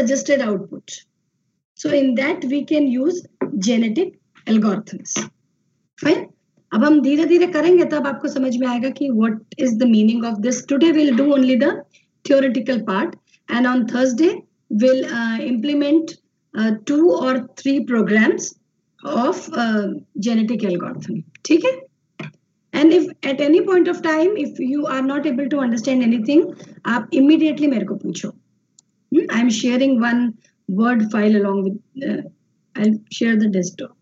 suggested output. So in that we can use genetic algorithms. Fine. अब हम धीरे धीरे करेंगे तब आपको समझ में आएगा कि what is the meaning of this. Today we'll do only the theoretical part and on Thursday we'll uh, implement uh, two or three programs of uh, genetic algorithm. ठीक है? And if at any point of time, if you are not able to understand anything, आप immediately मेरे को पूछो. Hmm? I'm sharing one word file along with, uh, I'll share the desktop.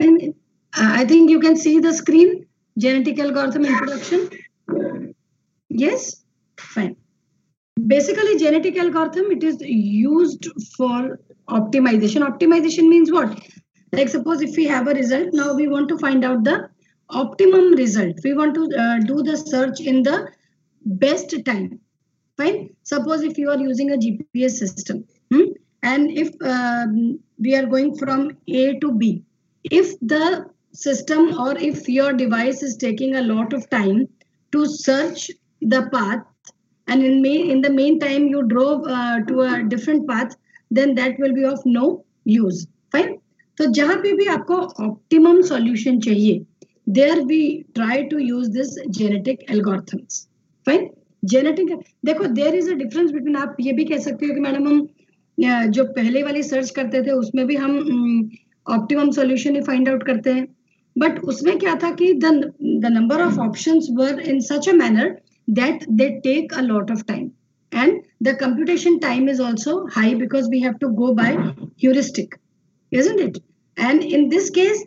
And uh, I think you can see the screen, genetic algorithm introduction. Yes, fine. Basically, genetic algorithm, it is used for optimization. Optimization means what? Like suppose if we have a result, now we want to find out the optimum result. We want to uh, do the search in the best time. Fine. Suppose if you are using a GPS system, hmm, and if um, we are going from A to B, if the system or if your device is taking a lot of time to search the path and in main in the meantime you drove uh, to a different path then that will be of no use. Fine. तो जहाँ पे भी आपको optimum solution चाहिए there we try to use this genetic algorithms fine genetic देखो there is a difference between आप ये भी कह सकते हो कि मैडम हम अ, जो पहले वाली सर्च करते थे उसमें भी हम ऑप्टिमम सॉल्यूशन ही फाइंड आउट करते हैं। बट उसमें क्या था कि the the number of options were in such a manner that they take a lot of time. and the computation time is also high because we have to go by heuristic isn't it and in this case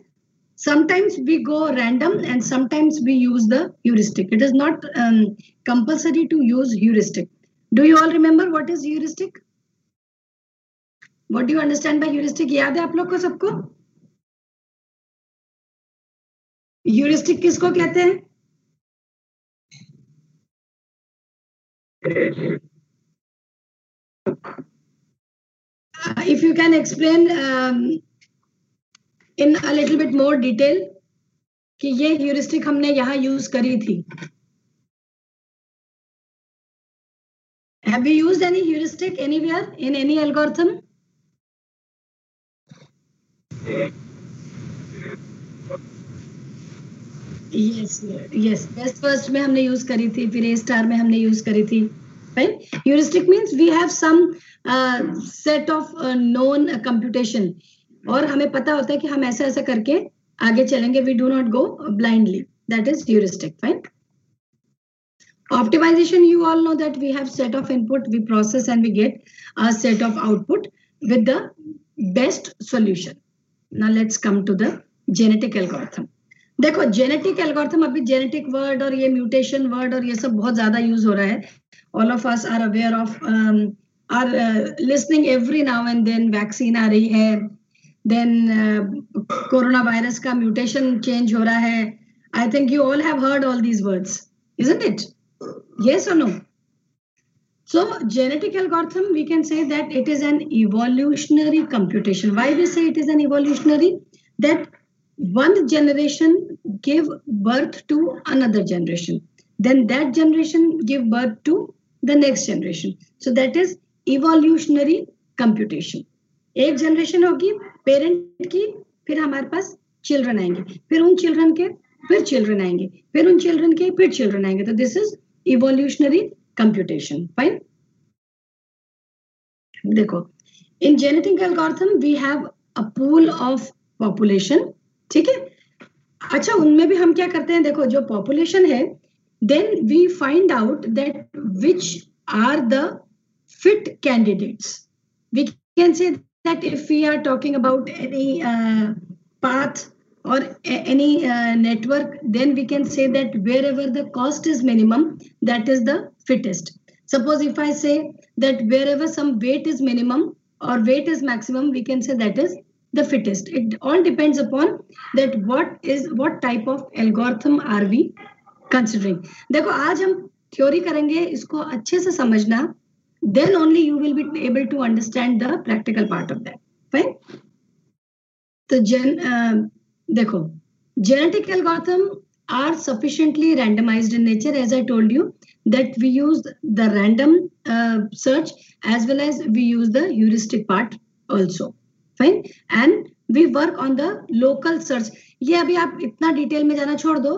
sometimes we go random and sometimes we use the heuristic it is not um, compulsory to use heuristic do you all remember what is heuristic what do you understand by heuristic याद है आप लोग को सबको heuristic किसको कहते हैं Uh, if you can explain um, in a little bit more detail कि ये heuristic हमने यहाँ use करी थी Have we used any heuristic anywhere in any algorithm? Yes, yes. Best first में हमने use करी थी फिर A star में हमने use करी थी right? Heuristic means we have some uh, set of uh, known uh, computation और हमें पता होता है कि हम ऐसा ऐसा करके आगे चलेंगे we do not go blindly that is heuristic fine optimization you all know that we have set of input we process and we get a set of output with the best solution now let's come to the genetic algorithm देखो genetic algorithm अभी genetic word और ये mutation word और ये सब बहुत ज़्यादा use हो रहा है all of us are aware of are listening every now and then vaccine आ रही है देन कोरोना वायरस का म्यूटेशन चेंज हो रहा है I think you all have heard all these words isn't it yes or no so genetic algorithm we can say that it is an evolutionary computation why we say it is an evolutionary that one generation give birth to another generation then that generation give birth to the next generation so that is evolutionary computation एक generation होगी parent की फिर हमारे पास children आएँगे फिर उन children के फिर चिल्ड्रन आएँगे फिर उन चिल्ड्रन के फिर चिल्ड्रन आएँगे तो this is evolutionary computation fine देखो in genetic algorithm we have a pool of population ठीक है अच्छा उनमें भी हम क्या करते हैं देखो जो population है then we find out that which are the fit candidates. We can say that if we are talking about any uh, path or a- any uh, network then we can say that wherever the cost is minimum that is the fittest. Suppose if i say that wherever some weight is minimum or weight is maximum we can say that is the fittest. It all depends upon that what is what type of algorithm are we considering देखो, आज हम theory करेंगे, इसको अच्छे से समझना। Then only you will be able to understand the practical part of that right तो जेन देखो genetic algorithm are sufficiently randomised in nature as I told you that we use the random search as well as we use the heuristic part also fine and we work on the local search ये अभी आप इतना detail में जाना छोड़ दो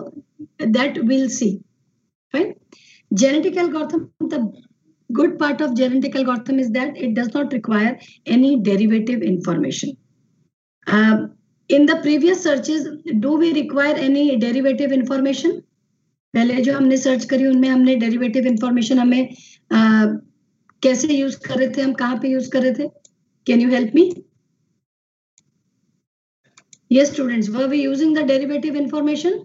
that will see genetic algorithm the good part of genetic algorithm is that it does not require any derivative information in the previous search is do we require any derivative information पहले जो हमने search करी उनमें हमने derivative information हमें uh, कैसे use कर रहे थे हम कहाँ पे यूज़ कर रहे थे? Can you help me yes, students, were we using the derivative information?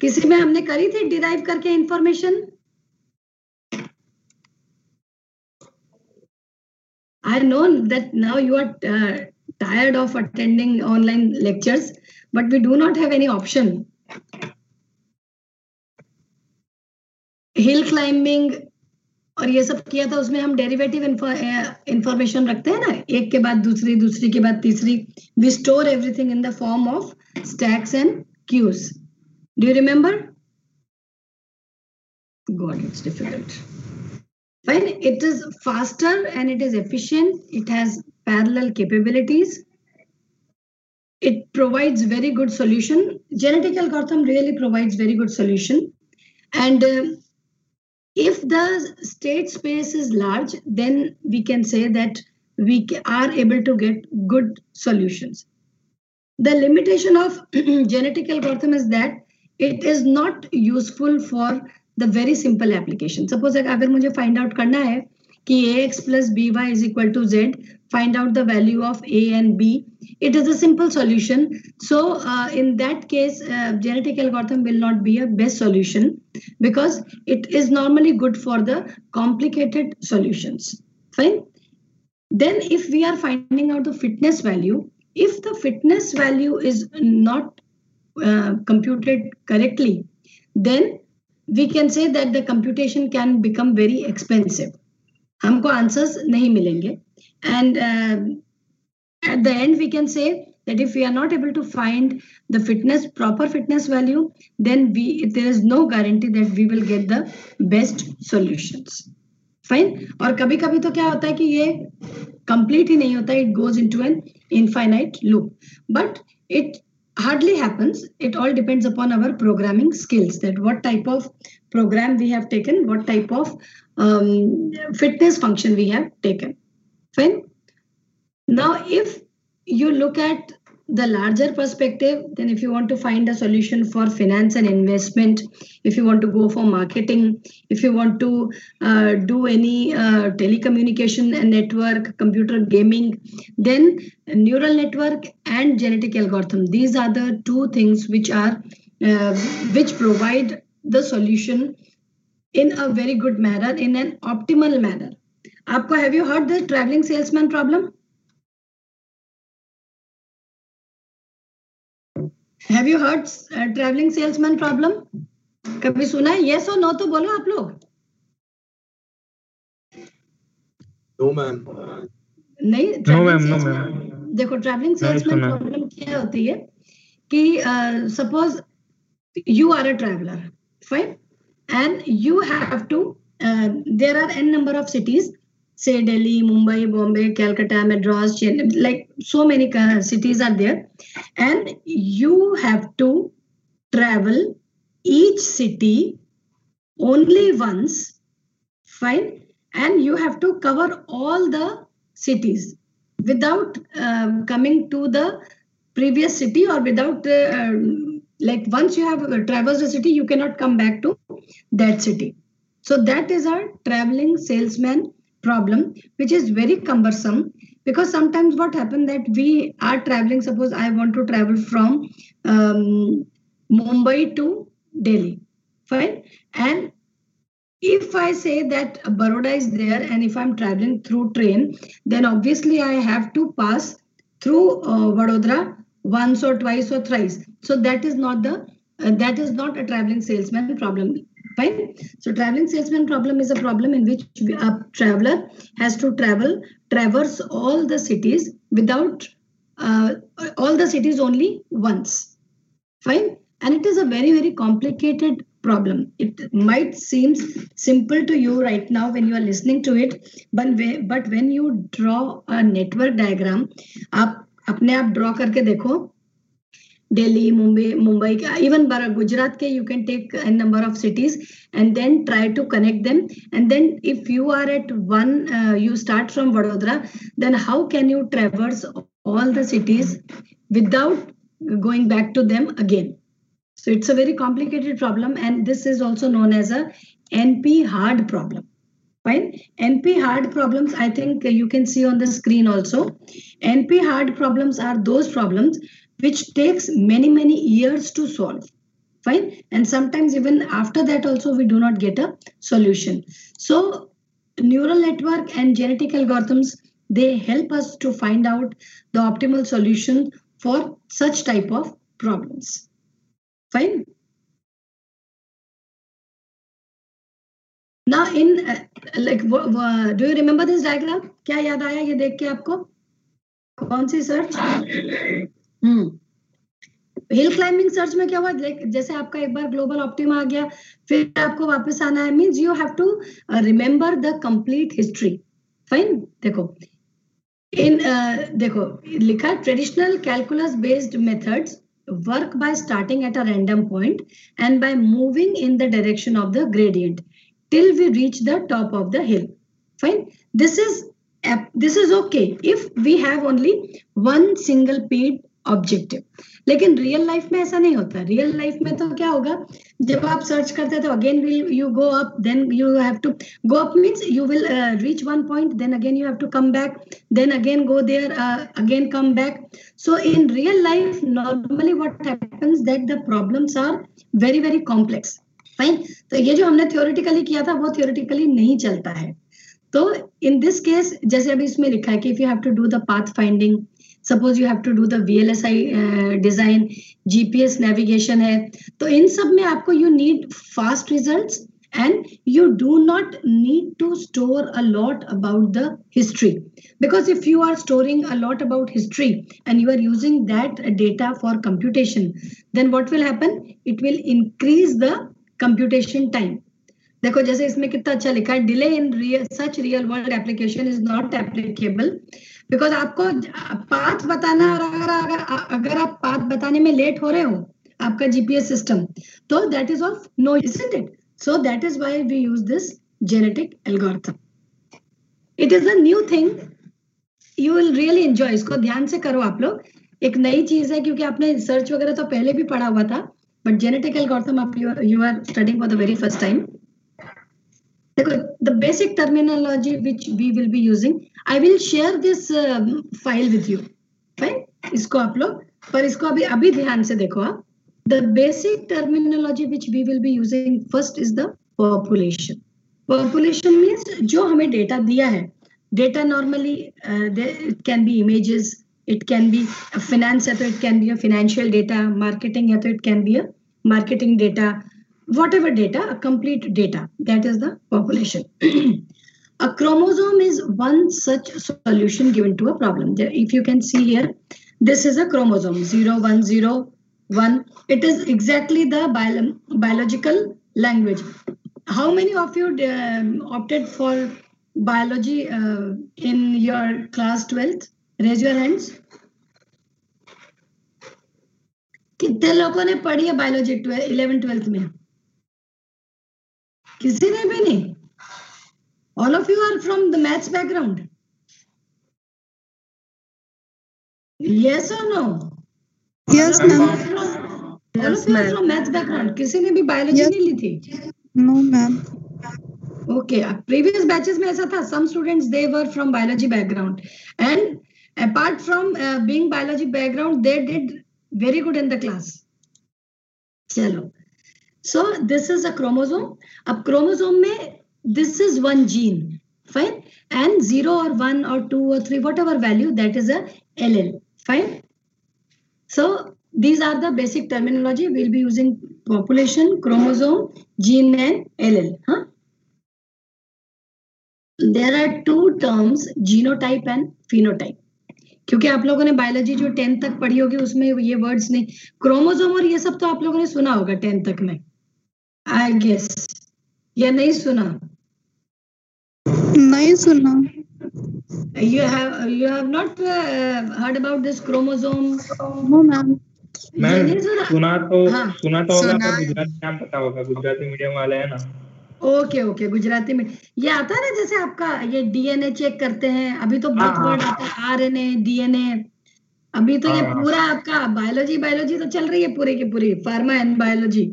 किसी में हमने करी थी डिराइव करके information I know that now you are tired of attending online lectures but we do not have any option hill climbing और ये सब किया था उसमें हम डेरिवेटिव इंफॉर्मेशन रखते हैं ना एक के बाद दूसरी दूसरी के बाद तीसरी we store everything in the form of stacks and queues Do you remember? God, it's difficult. Fine, it is faster and it is efficient. It has parallel capabilities. It provides very good solution. Genetic algorithm really provides very good solution. And uh, if the state space is large then we can say that we are able to get good solutions. The limitation of genetic algorithm is that it is not useful for the very simple application. Suppose i agar mujhe find out karna hai कि ax plus by is equal to z. Find out the value of a and b. It is a simple solution. So uh, in that case, uh, genetic algorithm will not be a best solution because it is normally good for the complicated solutions. Fine. Then if we are finding out the fitness value, if the fitness value is not uh, computed correctly, then we can say that the computation can become very expensive. हमको answers नहीं मिलेंगे. Uh, at the end, we can say that if we are not able to find the fitness, proper fitness value, then we there is no guarantee that we will get the best solutions. Fine और कभी कभी तो क्या होता है कि ये complete ही नहीं होता it goes into an infinite loop but it hardly happens it all depends upon our programming skills that what type of program we have taken what type of um, fitness function we have taken. Fine? Now if you look at the larger perspective then if you want to find a solution for finance and investment if you want to go for marketing if you want to uh, do any uh, telecommunication and network computer gaming then neural network and genetic algorithm. These are the two things which are uh, which provide the solution in a very good manner in an optimal manner. आपको have you heard the traveling salesman problem? Have you heard travelling salesman problem कभी सुना है? Yes और no तो बोलो आप लोग। No ma'am नहीं नो मैम नो मैम देखो ट्रैवलिंग सेल्समैन प्रॉब्लम क्या होती है कि suppose you are a traveller fine and you have to uh, there are n number of cities say delhi mumbai bombay calcutta madras Chennai, like so many uh, cities are there. And you have to travel each city only once fine and you have to cover all the cities without uh, coming to the previous city or without uh, like once you have traversed a city, you cannot come back to that city. So that is our traveling salesman problem which is very cumbersome because sometimes what happens that we are traveling suppose i want to travel from um, mumbai to delhi fine and if i say that baroda is there and if i'm traveling through train then obviously i have to pass through uh, vadodara once or twice or thrice so that is not the uh, that is not a traveling salesman problem Fine. So traveling salesman problem is a problem in which a traveler has to travel, traverse all the cities without uh, all the cities only once. Fine. And it is a very, very complicated problem. It might seem simple to you right now when you are listening to it, but but when you draw a network diagram, आप अपने आप draw करके देखो। दिल्ली, मुंबई मुंबई के even Gujarat के you can take number of cities and then try to connect them and then if you are at one you start from Vadodara then how can you travels all the cities without going back to them again so it's a very complicated problem and this is also known as a N P hard problem Fine. NP hard problems, I think you can see on the screen also. NP hard problems are those problems which takes many, many years to solve. Fine. And sometimes even after that also we do not get a solution. So neural network and genetic algorithms, they help us to find out the optimal solution for such type of problems. Fine. In uh, like do you remember this diagram? क्या याद आया ये देख के आपको? कौन सी search hmm hill climbing search में क्या हुआ? जैसे आपका एक बार ग्लोबल ऑप्टिमा आ गया फिर आपको वापस आना है। Means you have to remember the complete history fine देखो। इन uh, देखो लिखा traditional calculus based methods work by starting at a random point and by moving in the direction of the gradient. Till we reach the top of the hill. Fine. This is this is okay if we have only one single paid objective लेकिन real life में ऐसा नहीं होता real life में तो क्या होगा जब आप सर्च करते तो again will you go up then you have to go up means you will reach one point then again you have to come back then again go there again come back so in real life normally what happens that the problems are very very complex fine तो ये जो हमने theoretically किया था, वो theoretically नहीं चलता है। तो इन दिस केस जैसे अभी इसमें लिखा है कि if you have to do the path finding suppose you have to do the V L S I design GPS navigation है तो इन सब में आपको you need fast result and you do not need to store a lot about the history because if you are storing a lot about history and you are using that data for computation then what will happen it will increase the computation time देखो, जैसे इसमें कितना अच्छा लिखा है delay in real such real world application is not applicable because आपको path बताना और अगर अगर अगर आप पाथ बताने में लेट हो रहे हो, आपका जीपीएस सिस्टम तो that is of no isn't it so that is why we use this genetic algorithm it is a new thing you will really enjoy इसको ध्यान से करो आप लोग। एक नई चीज़ है, क्योंकि आपने सर्च वगैरह तो पहले भी पढ़ा हुआ था। बट जेनेटिक एल्गोरिथम आप you are studying for the very first time the basic terminology which we will be using i will share this um, file with you fine isko aap log par isko abhi abhi dhyan se dekho aap the basic terminology which we will be using first is the population population means jo hame data diya hai data normally uh, there, it can be images it can be a finance so it can be a financial data marketing so it can be a marketing data whatever data, a complete data. That is the population. a chromosome is one such solution given to a problem. If you can see here, this is a chromosome 0101. It is exactly the bio biological language. How many of you um, opted for biology uh, in your class 12th? Raise your hands. कितने लोगों ने पढ़ी है biology eleven twelfth में? किसी ने भी नहीं। All of you are from the maths background yes और no yes ma'am maths background किसी ने भी बायोलॉजी yes. नहीं ली थी? No ma'am okay previous batches में ऐसा था some students they were from biology background and apart from being biology background they did very good in the class चलो So this is a chromosome. अब chromosome में this is one gene, fine. And zero or one or two or three, whatever value, that is a allele, fine. So these are the basic terminology we'll be using population chromosome gene and ll huh? there are two terms genotype and phenotype क्योंकि आप लोगों ने biology जो tenth तक पढ़ी होगी उसमें ये वर्ड्स नहीं। क्रोमोसोम और ये सब तो आप लोगों ने सुना होगा टेंथ तक में। आई गेस या नहीं सुना? नहीं सुना। You have you have not uh, heard about this chromosome? No ma'am ये मैम सुना? सुना तो हाँ। सुना तो होगा पर गुजराती नाम पता होगा। गुजराती मीडियम वाले है ना। ओके ओके गुजराती में। ये आता है ना जैसे आपका ये डीएनए चेक करते हैं अभी तो बहुत हाँ, वर्ड हाँ, आता है आरएनए डीएनए अभी तो ये हाँ। पूरा आपका बायोलॉजी बायोलॉजी तो चल रही है पूरी की पूरी फार्मा एंड बायोलॉजी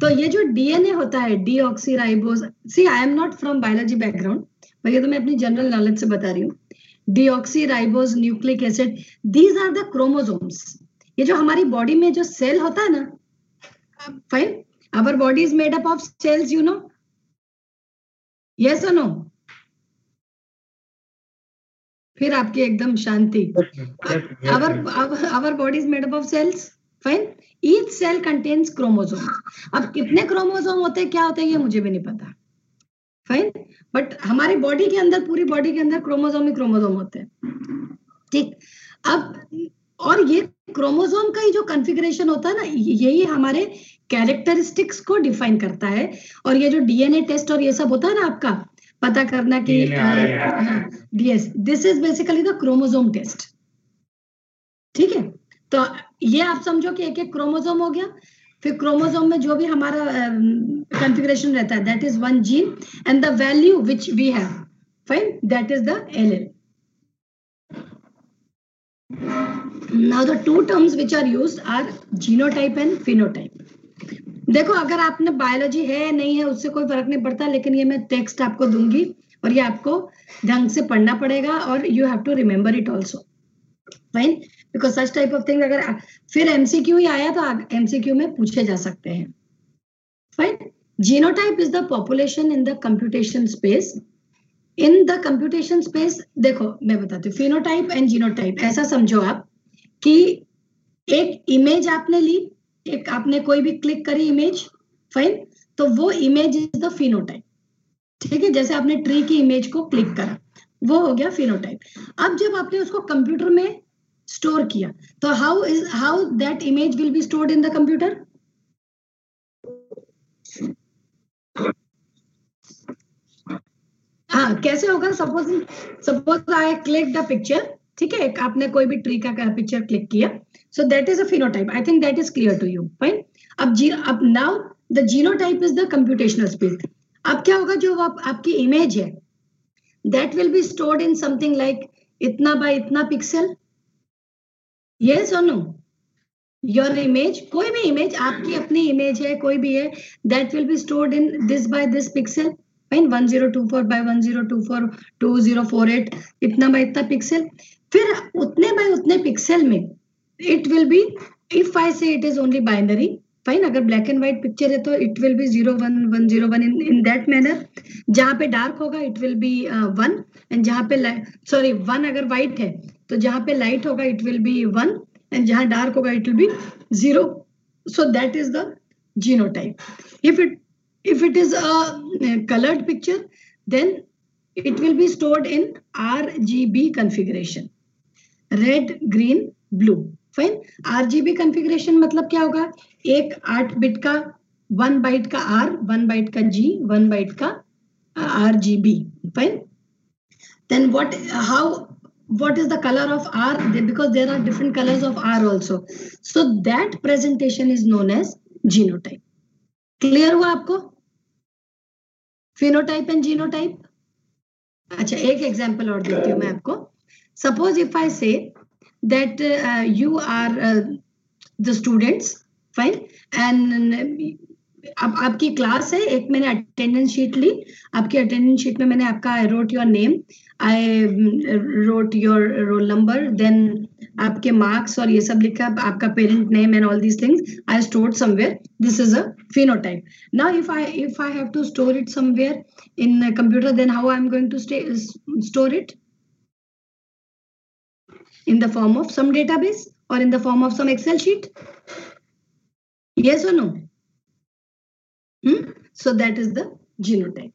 तो ये जो डीएनए होता है deoxyribose see I am not from biology background पर ये तो मैं अपनी जनरल नॉलेज से बता रही हूँ। Deoxyribose nucleic acid these are the chromosomes ये जो हमारी बॉडी में जो सेल होता है ना fine our body is made up of cells you know yes और नो फिर आपकी एकदम शांति। Our our, our body is made up of cells. Fine? Each cell contains अब कितने क्रोमोसोम होते हैं क्या होते हैं ये मुझे भी नहीं पता। फाइन बट हमारी बॉडी के अंदर पूरी बॉडी के अंदर क्रोमोसोम ही क्रोमोसोम होते हैं। ठीक? अब और ये क्रोमोसोम का ही जो कॉन्फ़िगरेशन होता है ना यही हमारे कैरेक्टरिस्टिक्स को डिफाइन करता है। और ये जो डीएनए टेस्ट और ये सब होता है ना आपका पता करना कि yes this is basically the chromosome test ठीक है? तो ये आप समझो कि एक एक क्रोमोसोम हो गया। फिर क्रोमोसोम में जो भी हमारा कॉन्फ़िगरेशन रहता है that is one gene and the value which we have fine that is the L now, the two terms which are used are genotype and phenotype. देखो, अगर आपने बायोलॉजी है, नहीं है, उससे कोई फ़र्क नहीं पड़ता, लेकिन ये मैं टेक्स्ट आपको दूँगी और ये आपको ढंग से पढ़ना पड़ेगा और you have to remember it also fine because such type of thing अगर फिर एमसीक्यू ही आया तो एमसीक्यू में पूछे जा सकते हैं। Fine genotype is the population in the computation space in the computation space देखो, मैं बताती हूँ फिनोटाइप एंड जीनोटाइप ऐसा समझो आप कि एक इमेज आपने ली, एक आपने कोई भी क्लिक करी इमेज फाइन तो वो इमेज इज़ द फिनोटाइप ठीक है? जैसे आपने ट्री की इमेज को क्लिक करा, वो हो गया फिनोटाइप अब जब आपने उसको कंप्यूटर में स्टोर किया तो how is how that image will be stored in the computer हाँ कैसे होगा? Suppose suppose I click the picture ठीक है? आपने कोई भी ट्री का पिक्चर क्लिक किया so that is a phenotype I think that is clear to you fine अब जी अब now the genotype is the computational space अब क्या होगा जो आप, आपकी इमेज है? That will be stored in something like इतना बाय इतना पिक्सल यस और नो योर इमेज कोई भी इमेज आपकी अपनी इमेज है कोई भी है that will be stored in this by this pixel fine 1024 by 1024 2048 इतना बाय इतना पिक्सल फिर उतने बाय उतने पिक्सल में it will be if I say it is only binary fine अगर ब्लैक एंड व्हाइट पिक्चर है तो it will be zero one one zero one in in that manner जहाँ पे डार्क होगा it will be one and जहाँ पे sorry one अगर white है तो जहाँ पे लाइट होगा it will be one and जहाँ डार्क होगा it will be zero so that is the genotype if it if it is a uh, colored picture then it will be stored in rgb configuration red green blue fine RGB configuration मतलब क्या होगा एक आठ bit का one byte का R one byte का G one byte का R G B fine then what what is the color of r because there are different colors of r also so that presentation is known as genotype clear हुआ आपको phenotype and genotype अच्छा एक example और देती हूँ मैं आपको। Suppose if I say that you are the students fine and अब आपकी क्लास है, एक मैंने अटेंडेंस शीट ली। आपकी अटेंडेंस शीट में मैंने आपका I wrote your name I wrote your roll number then आपके मार्क्स और ये सब लिखा आपका parent name and all these things I stored somewhere this is a phenotype now if I if I have to store it somewhere in computer then how I am going to store it in the form of some database और in the form of some excel sheet ये no so that is the genotype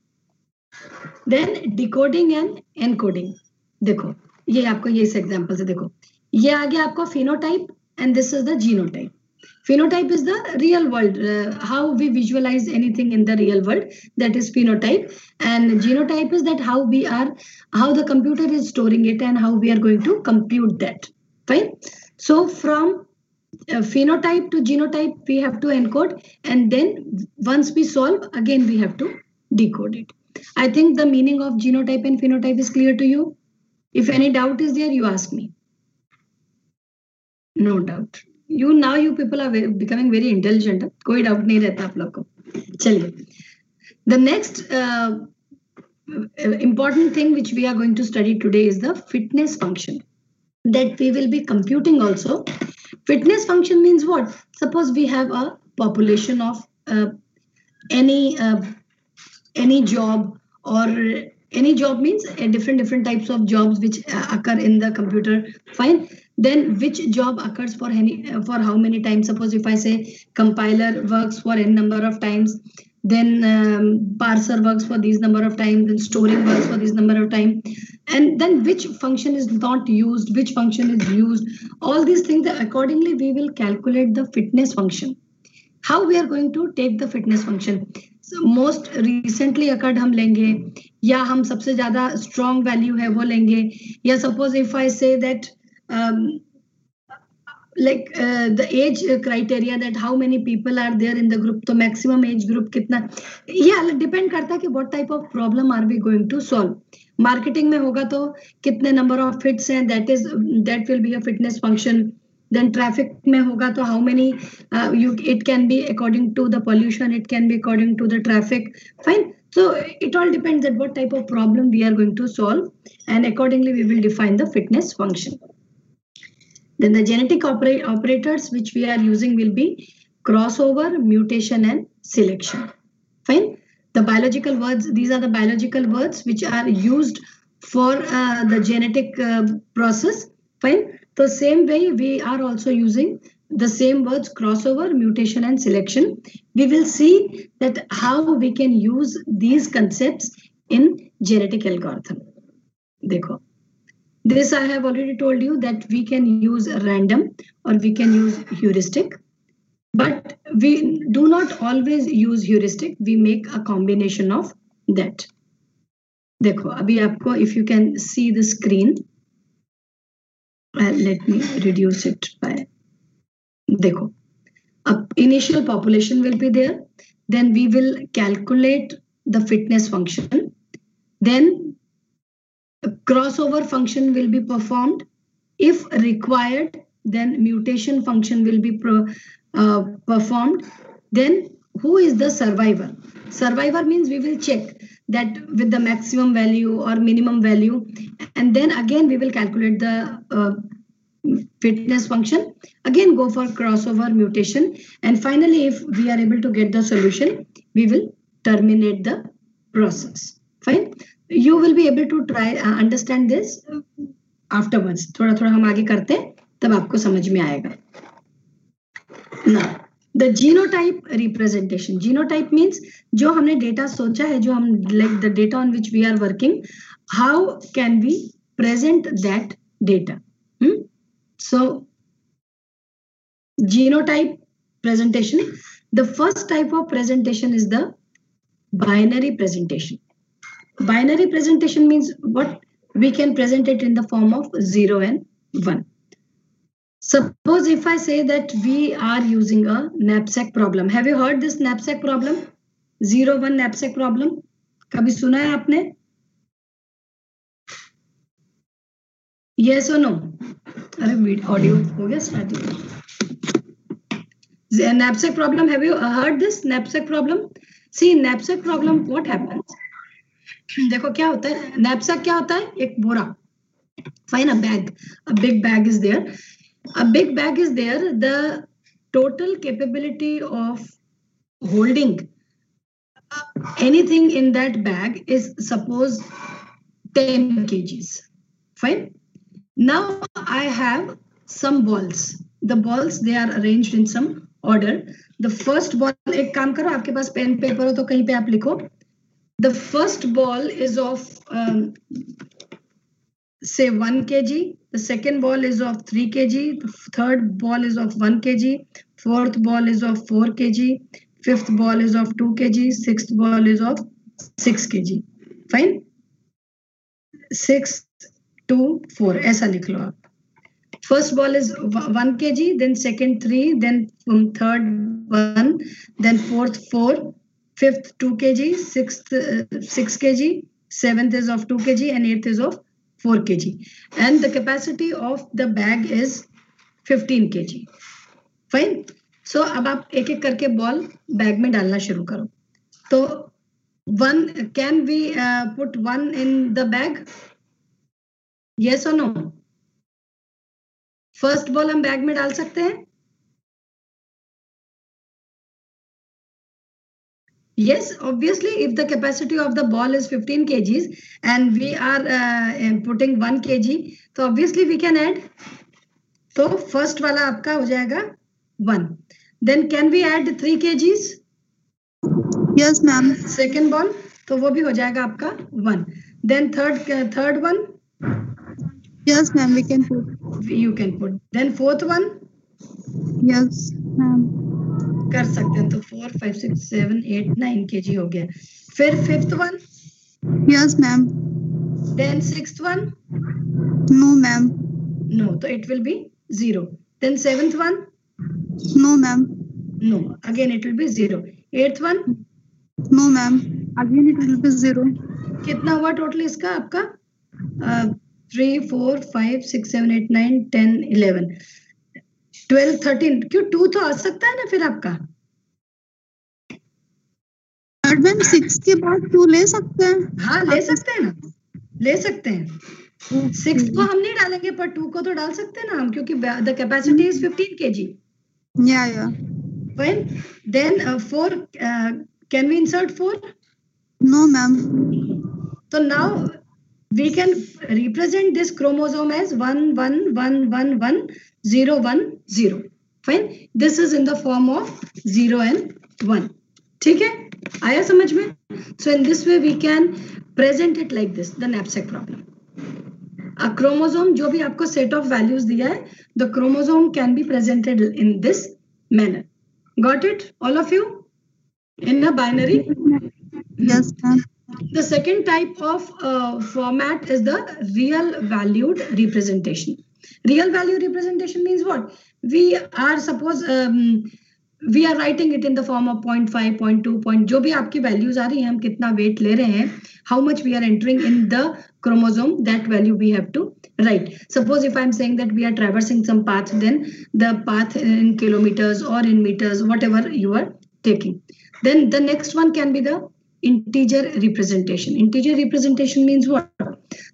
then decoding and encoding देखो, ये आपको ये इस example से देखो। ये आ गया आपका phenotype and this is the genotype. Phenotype is the real world, uh, how we visualize anything in the real world. That is phenotype. And genotype is that how we are, how the computer is storing it and how we are going to compute that. Fine. So from uh, phenotype to genotype, we have to encode. And then once we solve, again, we have to decode it. I think the meaning of genotype and phenotype is clear to you. If any doubt is there, you ask me. No doubt. You now you people are very, becoming very intelligent. कोई doubt नहीं रहता आप लोग को चलिए the next uh, important thing which we are going to study today is the fitness function that we will be computing also fitness function means what suppose we have a population of uh, any uh, any job or any job means uh, different different types of jobs which uh, occur in the computer. Fine. Then which job occurs for any uh, for how many times? Suppose if i say compiler works for n number of times then um, parser works for these number of times then storing works for this number of time and then which function is not used which function is used? All these things accordingly we will calculate the fitness function. How we are going to take the fitness function most recently occurred हम लेंगे, या हम सबसे ज़्यादा strong value है, वो लेंगे। या suppose if I say that like the age criteria that how many people are there in the group तो मैक्सिमम एज ग्रुप कितना? ये डिपेंड करता है कि what type of problem are we going to solve marketing में होगा तो कितने नंबर ऑफ़ फिट्स हैं that is that will be a fitness function then traffic mein hoga to how many uh, you it can be according to the pollution it can be according to the traffic. Fine. So it all depends at what type of problem we are going to solve and accordingly we will define the fitness function. Then the genetic operators which we are using will be crossover mutation and selection. Fine. The biological words these are the biological words which are used for uh, the genetic uh, process. Fine. The same way we are also using the same words crossover, mutation, and selection. We will see that how we can use these concepts in genetic algorithm. देखो this I have already told you that we can use random or we can use heuristic. But we do not always use heuristic. We make a combination of that. देखो अभी आपको if you can see the screen uh, let me reduce it by देखो a initial population will be there then we will calculate the fitness function then crossover function will be performed. If required, then mutation function will be pro, uh, performed. Then who is the survivor? Survivor means we will check that with the maximum value or minimum value. And then again, we will calculate the uh, fitness function. Again, go for crossover mutation. And finally, if we are able to get the solution, we will terminate the process. Fine. you will be able to try uh, understand this afterwards थोड़ा थोड़ा हम आगे करते हैं तब आपको समझ में आएगा now the genotype representation genotype means जो हमने डेटा सोचा है, जो हम like the data on which we are working how can we present that data so genotype presentation the first type of presentation is the binary presentation binary presentation means what we can present it in the form of zero and one suppose if i say that we are using a knapsack problem have you heard this knapsack problem 0 1 knapsack problem kabhi suna hai aapne yes or no अरे audio हो गया knapsack problem have you heard this knapsack problem see knapsack problem what happens देखो क्या होता है knapsack क्या होता है एक बोरा fine a bag a big bag is there a big bag is there the total capability of holding anything in that bag is suppose 10 kgs fine now i have some balls the balls they are arranged in some order the first ball एक काम करो आपके पास pen paper हो तो कहीं पे आप लिखो the first ball is of um, say 1 kg the second ball is of 3 kg the third ball is of 1 kg fourth ball is of 4 kg fifth ball is of 2 kg sixth ball is of 6 kg fine 6 2 4 ऐसा लिख लो आप first ball is 1 kg then second 3 then um, third 1 then fourth 4 fifth 2 kg sixth uh, 6 kg seventh is of 2 kg and eighth is of 4 kg. And the capacity of the bag is 15 kg. Fine? So, अब आप एक एक करके ball bag में डालना शुरू करो। तो one can we put one in the bag yes और नो फ़र्स्ट बॉल हम बैग में डाल सकते हैं? Yes obviously if the capacity of the ball is 15 kgs and we are uh, putting 1 kg तो obviously we can add तो first वाला आपका हो जाएगा 1 then can we add 3 kgs Yes, ma'am. second ball तो वो भी हो जाएगा आपका 1 then third uh, third one Yes, ma'am. We can put. you can put then fourth one Yes, ma'am. कर सकते हैं तो four five six seven eight nine के जी हो गया। फिर fifth one Yes, ma'am. Then six one No, ma'am. No तो it will be zero then seventh one No, ma'am. No again it will be zero eighth one no ma'am again it will be zero. कितना हुआ total इसका आपका? Three four five six seven eight nine ten eleven twelve thirteen क्यों two तो आ सकता है ना फिर आपका? One, six के बाद two ले सकते हैं. हाँ ले सकते हैं ना। ले सकते हैं। सिक्स को हम नहीं डालेंगे पर टू को तो डाल सकते हैं ना हम क्योंकि the capacity is fifteen K ji then uh, four uh, can we insert four? No, ma'am. so now we can represent this chromosome as 1 1 1 1 1 0 1 0 fine this is in the form of 0 and 1 ठीक है आया समझ में so in this way we can present it like this the knapsack problem a chromosome जो भी आपको set of values दिया है the chromosome can be presented in this manner got it all of you in a binary Yes, ma'am. The second type of uh, format is the real valued representation real value representation means what we are suppose um, we are writing it in the form of 0.5 0.2 point जो भी आपकी values आ रही हैं हम कितना weight ले रहे हैं how much we are entering in the chromosome that value we have to write suppose if i'm saying that we are traversing some path then the path in kilometers or in meters whatever you are taking then the next one can be the integer representation integer representation means what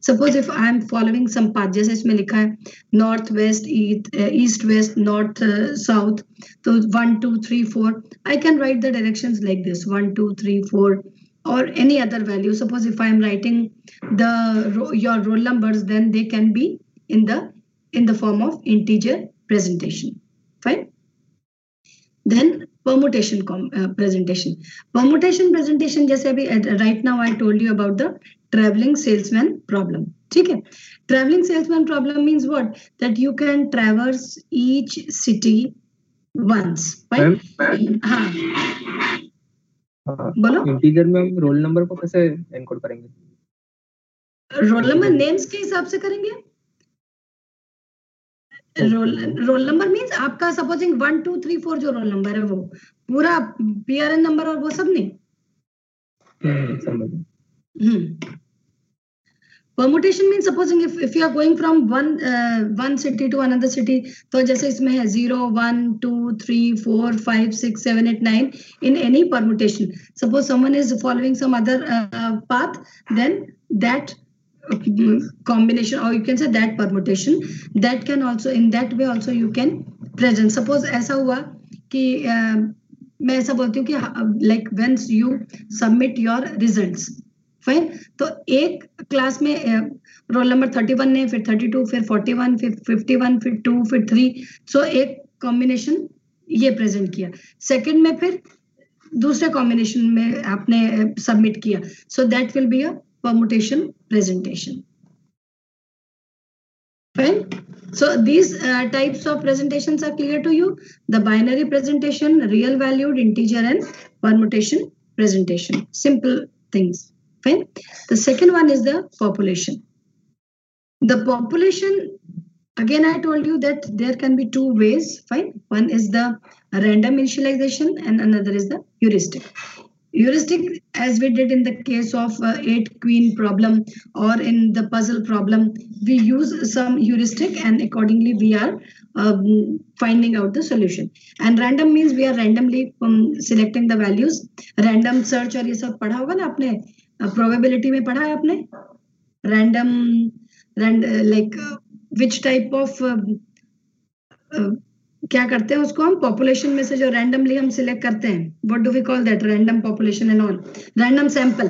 suppose if i am following some path जैसे इसमें लिखा है north west east, uh, east west north uh, south so one two three four i can write the directions like this one two three four or any other value suppose if i am writing the ro- your roll numbers then they can be in the in the form of integer presentation fine then permutation uh, presentation permutation presentation जैसे अभी uh, right now I told you about the traveling salesman problem ठीक है traveling salesman problem means what that you can traverse each city once right हाँ बोलो integer में हम roll number को कैसे एनकोड करेंगे रोल नंबर नेम्स के हिसाब से करेंगे रोल रोल नंबर मींस आपका supposing one two three four जो रोल नंबर है वो पूरा पीआरएन नंबर और वो सब नहीं हम्म। Hmm. Means supposing if, if you are going from one uh, one city to another city, तो जैसे इसमें है two, three, four, five, six, seven, eight, nine in any permutation. Suppose someone is following some other uh, path, then that uh, combination or you can say that permutation that can also in that way also you can present. Suppose ऐसा हुआ कि uh, मैं ऐसा बोलती हूँ कि like once you submit your results fine तो एक क्लास में रोल नंबर 31 ने फिर 32 फिर 41 फिर 51 फिर 2 फिर 3 सो एक कॉम्बिनेशन ये प्रेजेंट किया। सेकंड में फिर दूसरे कॉम्बिनेशन में आपने सबमिट किया। So that will be a permutation presentation. Fine. So these uh, types of presentations are clear to you. The binary presentation real valued integer and permutation presentation. Simple things. Fine. The second one is the population. The population again i told you that there can be two ways. Fine. One is the random initialization and another is the heuristic heuristic as we did in the case of uh, eight queen problem or in the puzzle problem we use some heuristic and accordingly we are um, finding out the solution and random means we are randomly um, selecting the values random search और ये सब पढ़ा होगा ना आपने probability में पढ़ा है आपने random rand, like uh, which type of uh, uh, क्या करते हैं उसको हम पॉपुलेशन में से जो रैंडमली हम सिलेक्ट करते हैं what do we call that random population and all random sample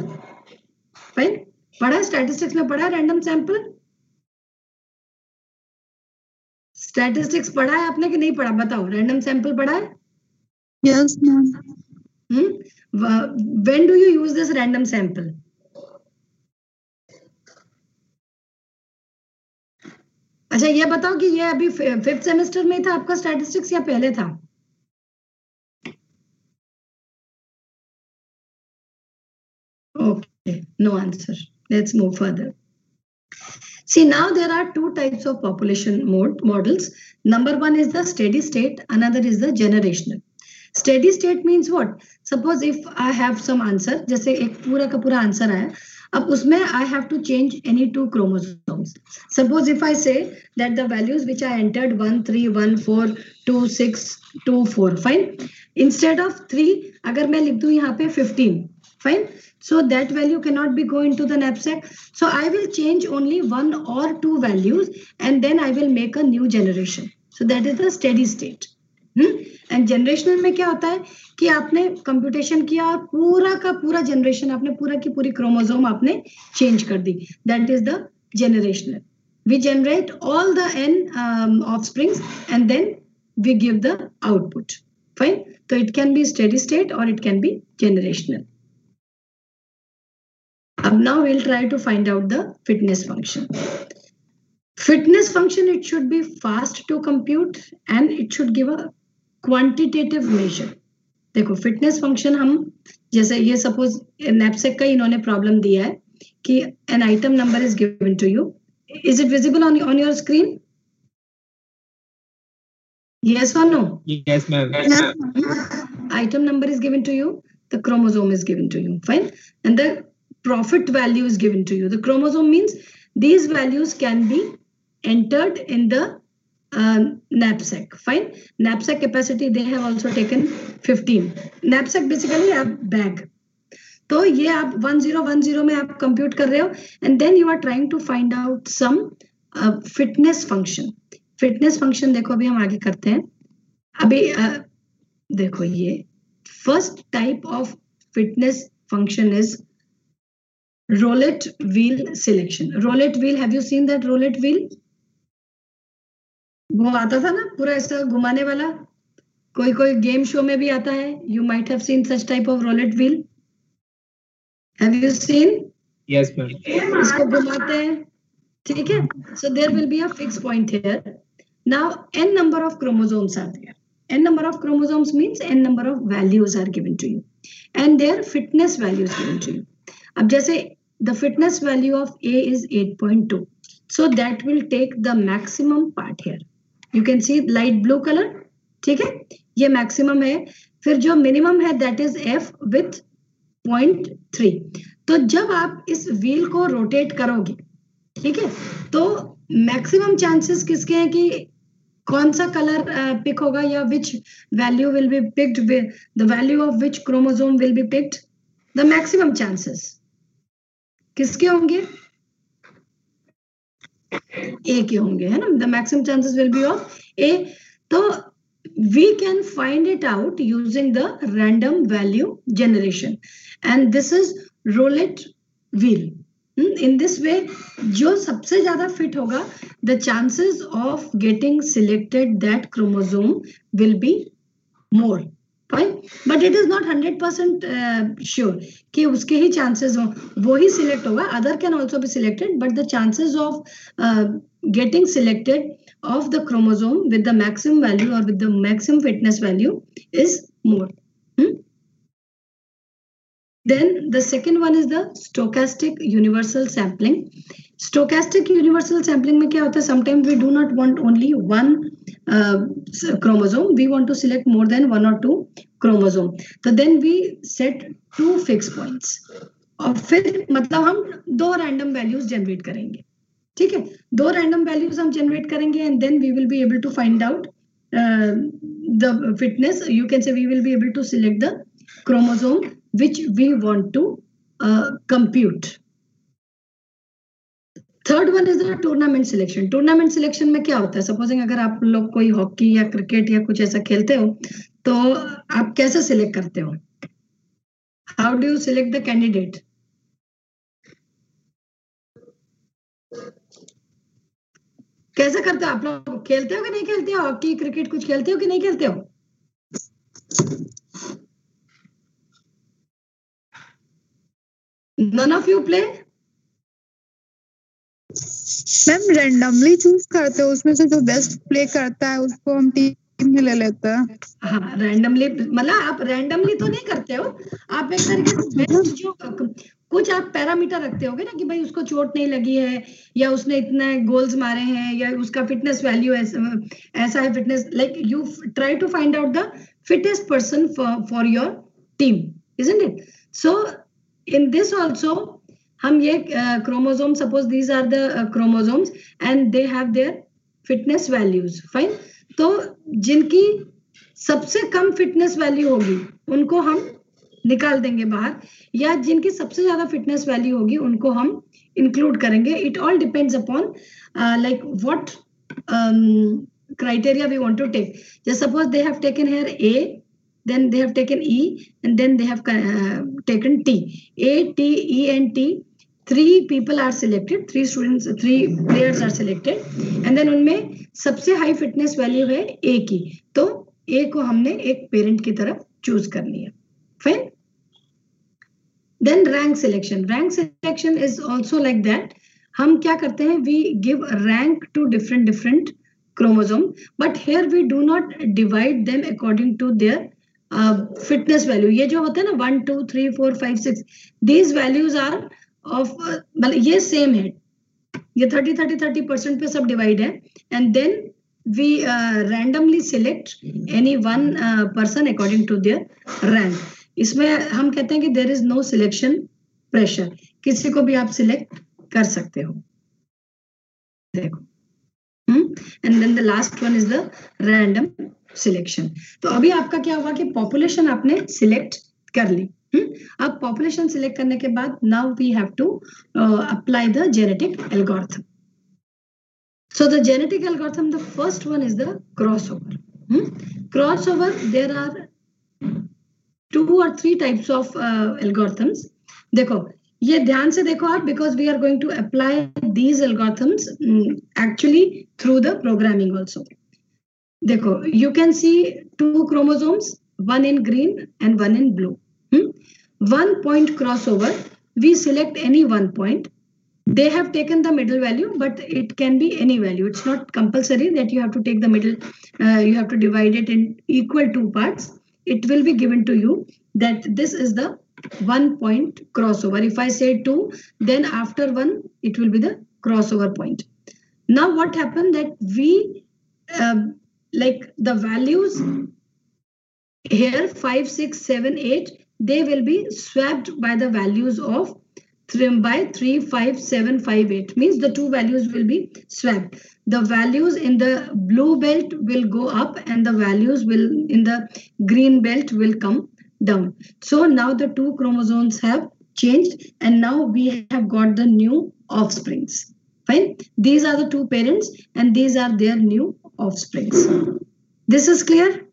fine पढ़ा स्टैटिस्टिक्स में पढ़ा रैंडम सैंपल स्टैटिस्टिक्स पढ़ा है आपने कि नहीं पढ़ा? बताओ रैंडम सैंपल पढ़ा है? Yes, ma'am. When do you use this random sample अच्छा ये बताओ कि ये अभी फिफ्थ सेमेस्टर में था आपका स्टैटिस्टिक्स या पहले था? Okay no answer let's move further see now there are two types of population mode models number one is the steady state another is the generational study state means what suppose if I have some answer जैसे एक पूरा का पूरा answer आया अब उसमें I have to change any two chromosomes. Suppose if I say that the values which I entered 1, 3, 1, 4, 2, 6, 2, 4, fine. Instead of 3, अगर मैं लिख दूँ यहाँ पे 15, fine. So that value cannot be go into the knapsack. So I will change only one or two values and then I will make a new generation. So that is the steady state. And generational में क्या होता है कि आपने computation किया और पूरा का पूरा जनरेशन आपने पूरा की पूरी क्रोमोजोम आपने चेंज कर दी। That is the generational we generate all the N offsprings and then we give the output fine तो it can be steady state और इट कैन बी जेनरेशनल अब now will try to find out the fitness function fitness function it should be fast to compute and it should give a quantitative measure देखो fitness function हम जैसे ये suppose knapsack का इन्होंने problem दिया है कि N item number is given to you is it visible on on your screen yes or no Yes, ma'am. item number is given to you the chromosome is given to you fine and the profit value is given to you the chromosome means these values can be entered in the um, knapsack fine. Knapsack capacity they have also taken 15 knapsack basically a bag. तो ये आप 1010 में आप compute कर रहे हो and then you are trying to find out some fitness function fitness function देखो अभी हम आगे करते हैं। अभी uh, देखो ये first type of fitness function is roulette wheel selection roulette wheel have you seen that roulette wheel वो आता था ना पूरा ऐसा घुमाने वाला। कोई कोई गेम शो में भी आता है। You might have seen such type of roulette wheel have you seen yes ma'am इसको घुमाते हैं। ठीक है? So there will be a fix point here now N number of chromosomes are there N number of chromosomes means N number of values are given to you and their fitness values given to you अब जैसे the fitness value of A is 8.2 so that will take the maximum part here you can see light blue color, ठीक है? ये maximum है। फिर जो minimum है, that is f with point three तो जब आप इस व्हील को रोटेट करोगे, ठीक है? तो मैक्सिमम चांसेस किसके हैं कि कौन सा कलर पिक होगा या which value will be picked the value of which chromosome will be picked the maximum chances किसके होंगे? ए के होंगे, है ना? The maximum chances will be of A तो we can find it out using the random value generation. And this is roulette wheel in this way जो सबसे ज़्यादा फिट होगा the chances of getting selected that chromosome will be more fine but it is not hundred percent sure कि उसके ही chances हो वो ही सिलेक्ट होगा other can also be selected but the chances of getting selected of the chromosome with the maximum value or with the maximum fitness value is more. Hmm? Then the second one is the stochastic universal sampling. Stochastic universal sampling में क्या होता है? Sometimes we do not want only one uh, chromosome. We want to select more than one or two chromosome. So then we set two fixed points. और फिर मतलब हम दो random values generate करेंगे. ठीक है दो रैंडम वैल्यूज़ हम जनरेट करेंगे and then we will be able to find out the fitness you can say we will be able to select the chromosome which we want to compute third one is the tournament selection tournament selection में क्या होता है? Supposing अगर आप लोग कोई hockey या cricket या कुछ ऐसा खेलते हो तो आप कैसे सिलेक्ट करते हो? How do you select the candidate कैसे करते हो? आप लोग खेलते हो कि नहीं खेलते हो? हॉकी, क्रिकेट कुछ खेलते हो कि नहीं खेलते हो? None of you play ma'am randomly choose करते हैं उसमें से जो बेस्ट प्ले करता है उसको हम टीम में ले लेते हैं। हाँ रैंडमली मतलब आप रैंडमली तो नहीं करते हो आप एक तरीके से बेस्ट जो कुछ आप पैरामीटर रखते होगे ना कि भाई उसको चोट नहीं लगी है या उसने इतने गोल्स मारे हैं या उसका फिटनेस वैल्यू ऐसा, ऐसा है fitness like you try to find out the fittest person for your team isn't it so in this also हम ये chromosome suppose these are the chromosomes and they have their fitness values fine तो जिनकी सबसे कम fitness value होगी उनको हम निकाल देंगे बाहर या जिनकी सबसे ज़्यादा फिटनेस वैल्यू होगी उनको हम इंक्लूड करेंगे। It all depends upon like what criteria we want to take. Just suppose they have taken here a then they have taken e and then they have uh, taken t. A t e and three people are selected three students three players are selected and then उनमें सबसे high fitness value है A की तो A को हमने एक parent की तरफ़ चूज़ कर लिया fine then rank selection rank selection is also like that हम क्या करते हैं we give rank to different different but here we do not divide them according to their uh, fitness value ये जो होता है ना one two three four five six these values are of मतलब ये सेम है। ये थर्टी थर्टी थर्टी परसेंट पे सब डिवाइड है। And then we randomly select any one person according to their rank इसमें हम कहते हैं कि there is no selection pressure किसी को भी आप सिलेक्ट कर सकते हो। देखो। And then the last one is the random selection तो अभी आपका क्या हुआ कि पॉपुलेशन आपने सिलेक्ट कर ली? अब पॉपुलेशन सिलेक्ट करने के बाद now we have to apply the genetic algorithm so the genetic algorithm the first one is the crossover. hmm? crossover there are two or three types of uh, algorithms. देखो ये ध्यान से देखो आप because we are going to apply these algorithms actually through the programming also देखो you can see two chromosomes one in green and one in blue Hmm? One point crossover, we select any one point. They have taken the middle value, but it can be any value. It's not compulsory that you have to take the middle, uh, you have to divide it in equal two parts. It will be given to you that this is the one point crossover. If I say two, then after one, it will be the crossover point. Now what happened that we, um, like the values here 5, 6, 7, 8, they will be swapped by the values of 3 by 3, 5, 7, 5, 8. Means the two values will be swapped. The values in the blue belt will go up and the values will in the green belt will come down. So now the two chromosomes have changed and now we have got the new offsprings. Fine. These are the two parents and these are their new offsprings. This is clear?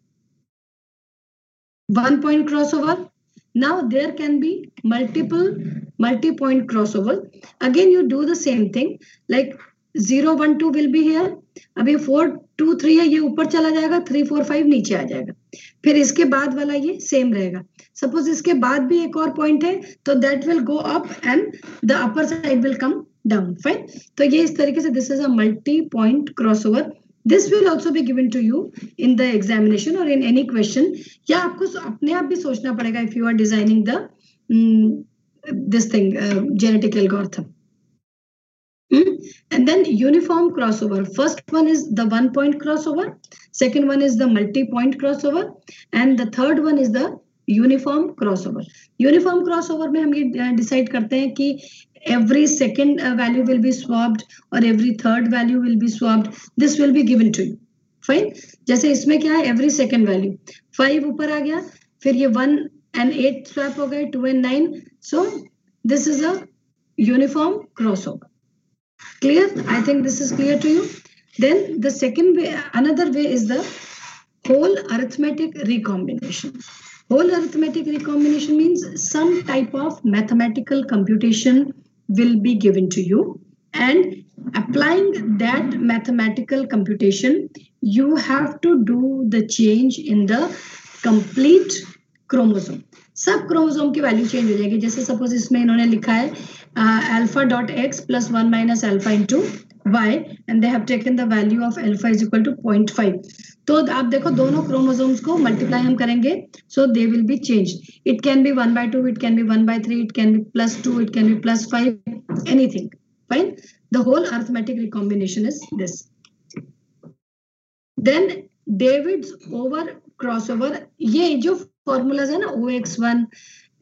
One point crossover. Now there can be multiple multi-point crossover. Again, you do the same thing. Like 0, 1, 2 will be here. अभी 4, 2, 3 है ये ऊपर चला जाएगा 3, 4, 5 नीचे आ जाएगा फिर इसके बाद वाला ये सेम रहेगा सपोज़ इसके बाद भी एक और पॉइंट है तो that will go up and the upper side will come down fine तो ये इस तरीके से this is a multi point crossover this will also be given to you in the examination और इन एनी क्वेश्चन या आपको अपने आप भी सोचना पड़ेगा if you are designing the thing uh, genetic Hmm? and then uniform crossover first one is the one point crossover second one is the multi point crossover and the third one is the uniform crossover uniform crossover में हम ये decide करते हैं कि every second uh, value will be swapped or every third value will be swapped this will be given to you fine जैसे इसमें क्या है every second value फाइव ऊपर आ गया फिर ये वन एंड एट स्वैप हो गए two and nine so this is a uniform crossover clear i think this is clear to you then the second way another way is the whole arithmetic recombination whole arithmetic recombination means some type of mathematical computation will be given to you and applying that mathematical computation you have to do the change in the complete chromosome सब chromosome की value change हो जाएगी जैसे suppose इसमें इन्होंने लिखा है alpha dot x plus one minus alpha into Y and they have taken the value of alpha is equal to point तो आप देखो दोनों क्रोमोसोम्स को मल्टीप्लाई हम करेंगे so they will be change it can be one by two it can be one by three it can be plus two it can be plus five anything fine the whole arithmetic recombination is this then David's over crossover ये जो formulas है ना O X one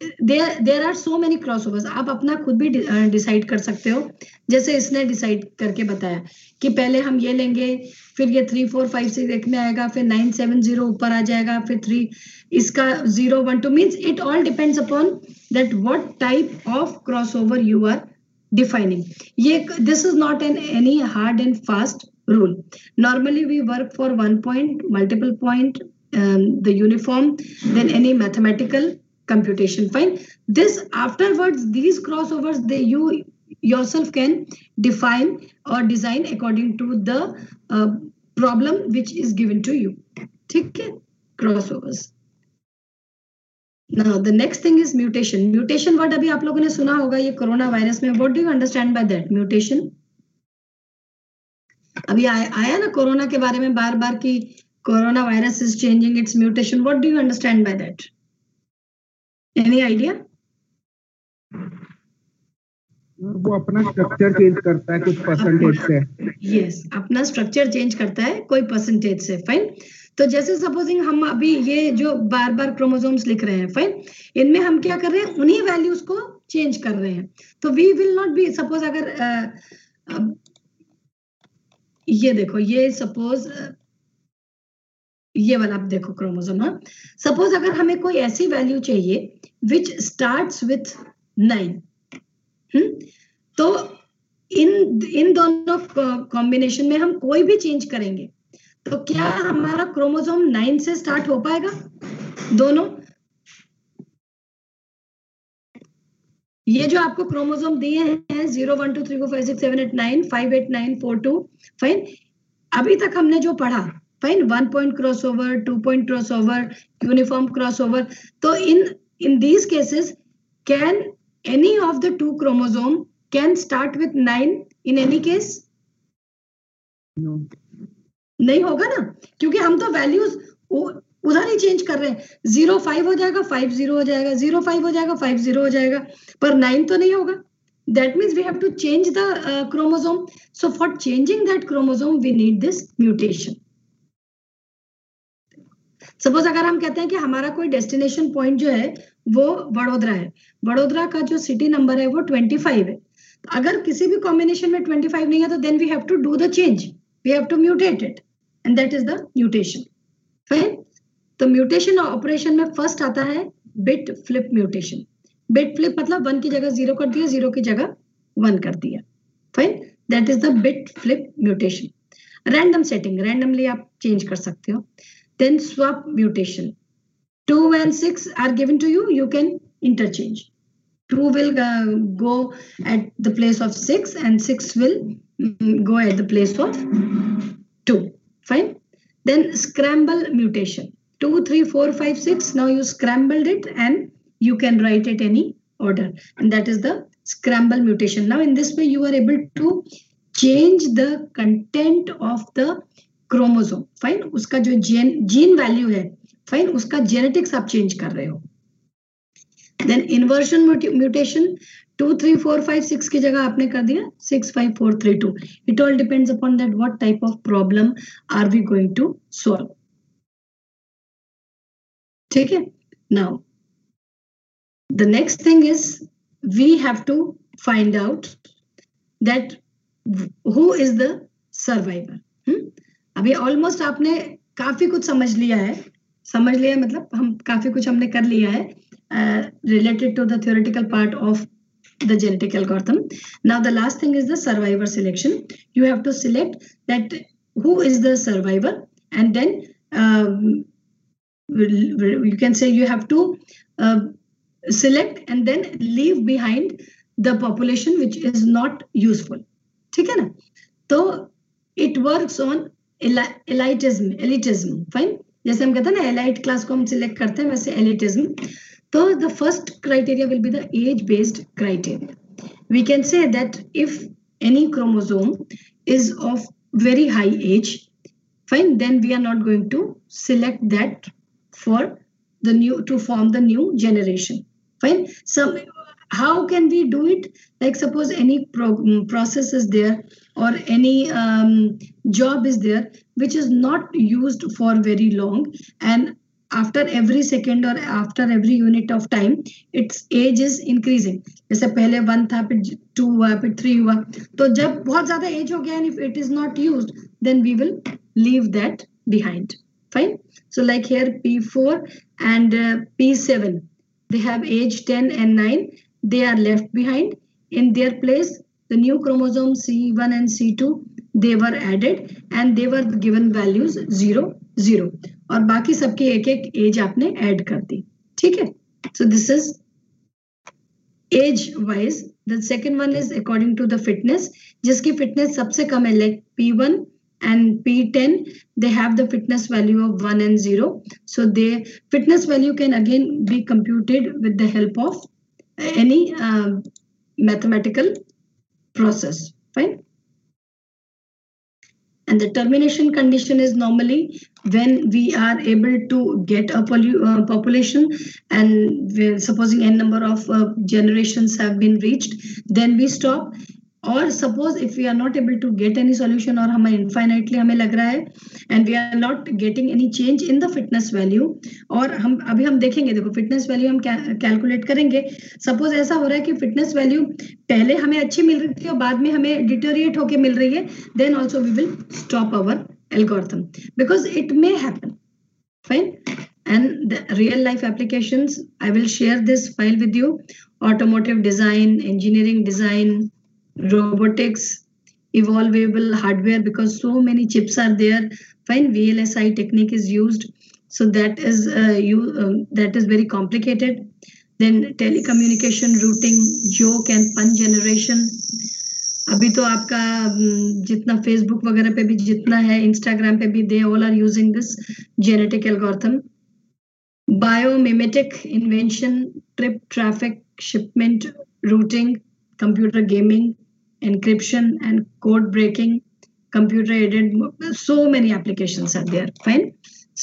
there are so many crossovers आप अपना खुद भी decide कर सकते हो। जैसे इसने डिसाइड करके बताया कि पहले हम ये लेंगे, फिर ये थ्री फोर फाइव सिक्स एक में आएगा, फिर नाइन सेवन ज़ीरो ऊपर आ जाएगा, फिर थ्री इसका zero one two means it all depends upon that what type of crossover you are defining ये this is not an any hard and fast rule normally we work for one point multiple point the uniform, then any mathematical computation fine this afterwards these crossovers they you yourself can define or design according to the uh, problem which is given to you okay crossovers now the next thing is mutation mutation word abhi aap logon ne suna hoga ye corona virus mein what do you understand by that mutation अभी आ, आया ना corona के बारे में बार बार कि coronavirus is changing its mutation. What do you understand by that? Any idea? वो अपना स्ट्रक्चर चेंज करता है कुछ परसेंटेज से। यस yes, अपना स्ट्रक्चर चेंज करता है कोई परसेंटेज से फाइन तो जैसे सपोजिंग हम अभी ये जो बार बार क्रोमोसोम्स लिख रहे हैं फाइन इनमें हम क्या कर रहे हैं उन्हीं वैल्यूज़ को चेंज कर रहे हैं। तो we will not be suppose अगर आ, आ, ये देखो ये सपोज़ ये वाला आप देखो क्रोमोसोम हाँ। सपोज़ अगर हमें कोई ऐसी वैल्यू चाहिए विच स्टार्ट विथ नाइन तो इन इन दोनों कॉम्बिनेशन में हम कोई भी चेंज करेंगे तो क्या हमारा क्रोमोसोम नाइन से स्टार्ट हो पाएगा? दोनों? ये जो आपको क्रोमोसोम दिए हैं zero one two three four five six seven eight nine five eight nine four two fine अभी तक हमने जो पढ़ा fine one point crossover two point crossover uniform crossover तो in in these cases can any of the two chromosome can start with nine in any case नहीं होगा ना? क्योंकि हम तो वैल्यूज़ उधर ही चेंज कर रहे हैं। ज़ीरो फाइव हो जाएगा फाइव ज़ीरो हो जाएगा ज़ीरो फाइव हो जाएगा फाइव ज़ीरो हो जाएगा। पर नाइन तो नहीं होगा। That means we have to change the chromosome so for changing that chromosome we need this mutation suppose अगर हम कहते हैं कि हमारा कोई डेस्टिनेशन पॉइंट जो है, वो वडोदरा है। वडोदरा का जो सिटी नंबर है, वो ट्वेंटी फाइव है। तो अगर किसी भी कॉम्बिनेशन में ट्वेंटी फाइव नहीं है तो then we have to do the change we have to mutate it and that is the mutation fine तो म्यूटेशन ऑपरेशन में फ़र्स्ट आता है bit flip mutation bit flip मतलब वन की जगह ज़ीरो कर दिया ज़ीरो की जगह वन कर दिया fine that is the bit flip mutation random setting randomly आप चेंज कर सकते हो। Then swap mutation. 2 and 6 are given to you, you can interchange. 2 will uh, go at the place of 6 and 6 will mm, go at the place of 2. Fine. Then scramble mutation. 2, 3, 4, 5, 6. Now you scrambled it and you can write it any order. And that is the scramble mutation. Now in this way you are able to change the content of the chromosome. Fine उसका जो gene gene value है fine उसका genetics आप change कर रहे हो। Then inversion mutation two three four five six की जगह आपने कर दिया six five four three two it all depends upon that what type of problem are we going to solve ठीक है? Now the next thing is we have to find out that who is the survivor अभी almost आपने काफ़ी कुछ समझ लिया है। समझ लिया मतलब हम काफ़ी कुछ हमने कर लिया है related to the theoretical part of the genetic algorithm now the last thing is the survivor selection you have to select that who is the survivor and then you can say you have to select and then leave behind the population which is not useful ठीक है ना? तो it work on elitism elitism fine जैसे हम कहते हैं ना elite class को हम सिलेक्ट करते हैं वैसे एलिटिज्म तो the first criteria will be the age based criteria we can say that if any chromosome is of very high age fine then we are not going to select that for the new to form the new generation fine some how can we do it like suppose any pro process is there or any um, job is there which is not used for very long and after every second or after every unit of time its age is increasing जैसे पहले one था फिर to हुआ फिर three हुआ तो जब बहुत ज्यादा एज हो गया and if it is not used then we will leave that behind fine so like here p4 and uh, p7 they have age 10 and 9 they are left behind in their place the new chromosome c1 and c2 they were added and they were given values 0 0 और बाकी सबके एक एक age आपने add कर दी ठीक है so this is age wise the second one is according to the fitness जिसकी फिटनेस सबसे कम है like P one and P10, they have the fitness value of 1 and 0. So the fitness value can again be computed with the help of any uh, mathematical process. Fine. And the termination condition is normally when we are able to get a uh, population and supposing n number of uh, generations have been reached, then we stop और suppose if we are not able to get any solution और हमें infinitely हमें लग रहा है and we are not getting any change in the fitness value और हम, अभी हम देखेंगे, देखो फिटनेस वैल्यू हम कैलकुलेट करेंगे। सपोज़ ऐसा हो रहा है कि फिटनेस वैल्यू पहले हमें अच्छी मिल रही थी और बाद में हमें डिटोरिएट होके मिल रही है then also we will stop our algorithm, because it may happen. Fine? And the real life applications, i will share this file with you. Automotive design, engineering design robotics evolvable hardware because so many chips are there fine vlsi technique is used so that is uh, you um, that is very complicated then telecommunication routing joke and pun generation अभी तो आपका जितना Facebook वगैरह पे भी जितना है Instagram पे भी they all are using this genetic algorithm biomimetic invention trip traffic shipment routing computer gaming encryption and code breaking computer aided so many applications are there fine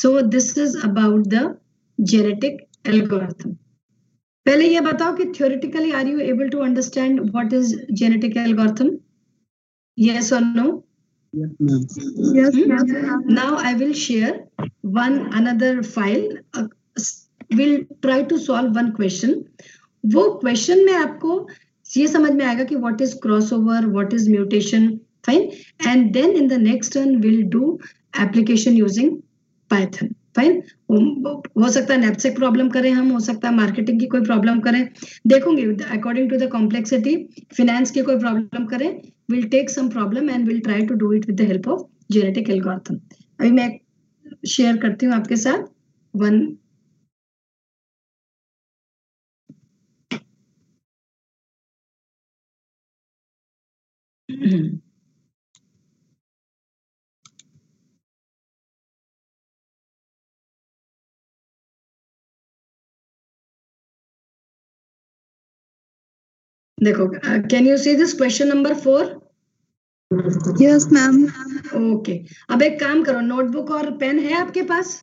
so this is about the genetic algorithm पहले ये बताओ कि theoretically are you able to understand what is genetic algorithm yes or no Yes, ma'am. Yes, Hmm? ma'am. now i will share one another file uh, we'll try to solve one question वो question में आपको ये समझ में आएगा कि what is crossover what is mutation fine and then in the next turn will do application using Python fine हो सकता है नेपसेक प्रॉब्लम करें हम, हो सकता है मार्केटिंग की कोई प्रॉब्लम करें. देखोगे according to the complexity finance की कोई प्रॉब्लम करें. Will take some problem and will try to do it with the help of genetic algorithm अभी मैं शेयर करती हूँ आपके साथ. वन देखो can you see this question number four yes ma'am okay अब एक काम करो नोटबुक और पेन है आपके पास?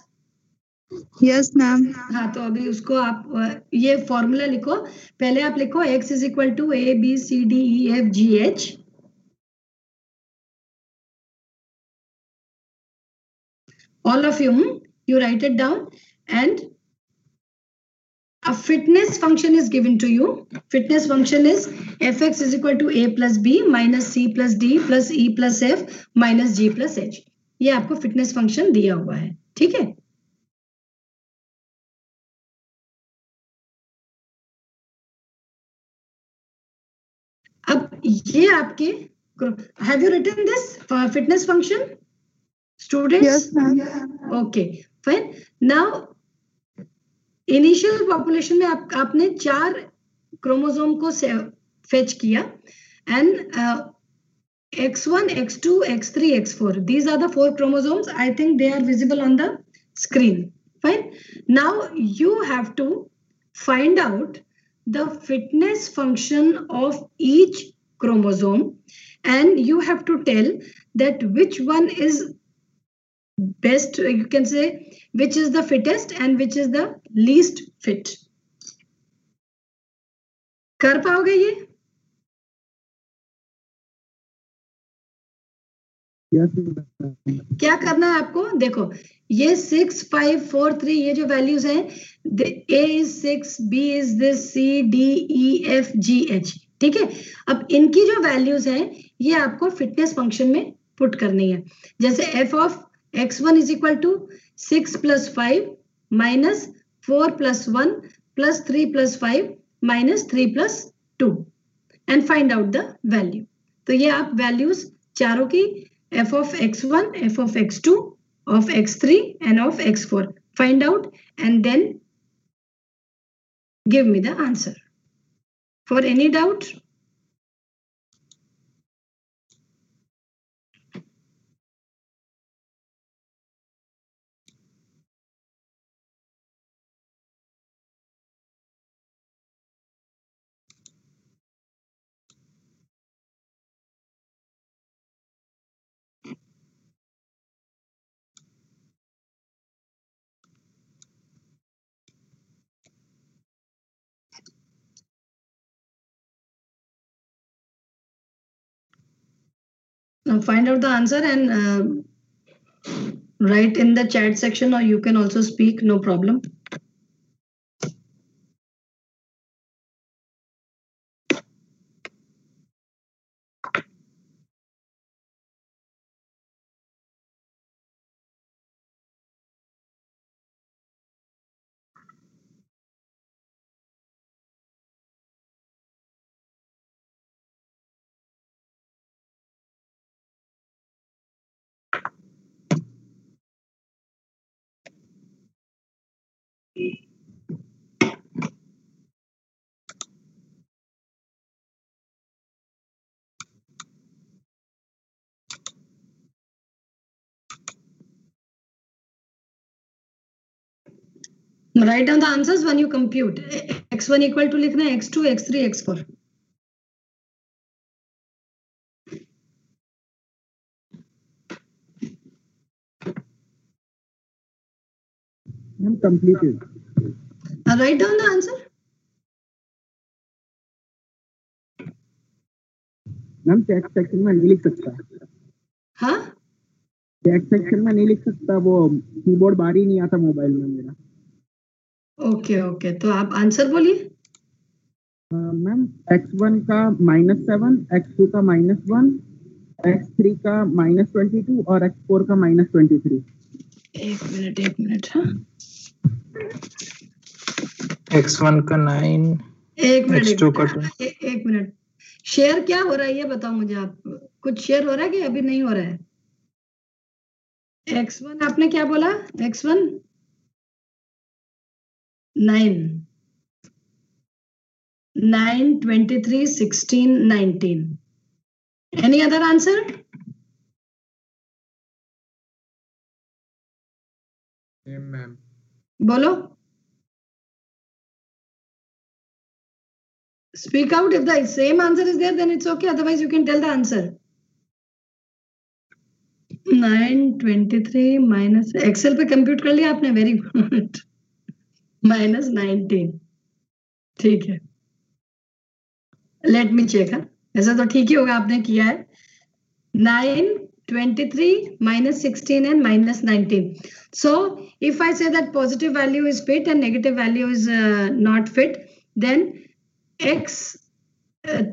यस मैम हाँ तो अभी उसको आप ये फॉर्मूला लिखो। पहले आप लिखो x is equal to A B C D E F G H all of you hmm, you write it down and a fitness function is given to you fitness function is fx is equal to a plus b minus c plus d plus e plus f minus g plus h ये आपको fitness function दिया हुआ है ठीक है अब ये आपके have you written this fitness function students yes ma'am okay fine now initial population में आप, आपने चार क्रोमोसोम को फेच किया and x1 x2 x3 x4 these are the four chromosomes i think they are visible on the screen fine now you have to find out the fitness function of each chromosome and you have to tell that which one is best you can say which is the fittest and which is the least fit. कर पाओगे ये क्या करना है आपको? देखो ये six five four three ये जो वैल्यूज़ हैं A is six B is this C D E F G H ठीक है? अब इनकी जो वैल्यूज़ हैं ये आपको फिटनेस फ़ंक्शन में पुट करनी है. जैसे F of X one is equal to six plus five minus four plus one plus three plus five minus three plus two and find out the value तो ये आप वैल्यूज चारों की f of x1, f of x2, of x3 and of x4. Find out and then give me the answer. For any doubt? find out the answer and uh, write in the chat section or you can also speak, no problem. Write down the answer one you compute x one equal to लिखना है x two x three x write down the answer ma'am check section में नहीं लिख सकता। हाँ? Chat section में नहीं लिख सकता वो कीबोर्ड बारी नहीं आता मोबाइल में मेरा। Okay okay. तो आप आंसर बोलिए। मैम एक्स वन का माइनस सेवन एक्स टू का माइनस वन एक्स थ्री का माइनस ट्वेंटी टू और एक्स फोर का माइनस ट्वेंटी थ्री एक मिनट एक मिनट हाँ। X1 का नाइन एक मिनट एक x2 का मिनट एक मिनट। शेयर क्या हो रहा है ये बताओ मुझे आप। कुछ शेयर हो रहा है कि अभी नहीं हो रहा है? एक्स वन आपने क्या बोला? X one nine nine twenty three sixteen nineteen Any other answer? Ma'am. Bolo. Speak out. If the same answer is there, then it's okay. Otherwise, you can tell the answer. 923 minus Excel पे compute कर लिया आपने very good minus nineteen ठीक है। Let me check ऐसा तो ठीक ही होगा, आपने किया है। Nine twenty three minus sixteen and minus nineteen so if I say that positive value is fit and negative value is not fit then x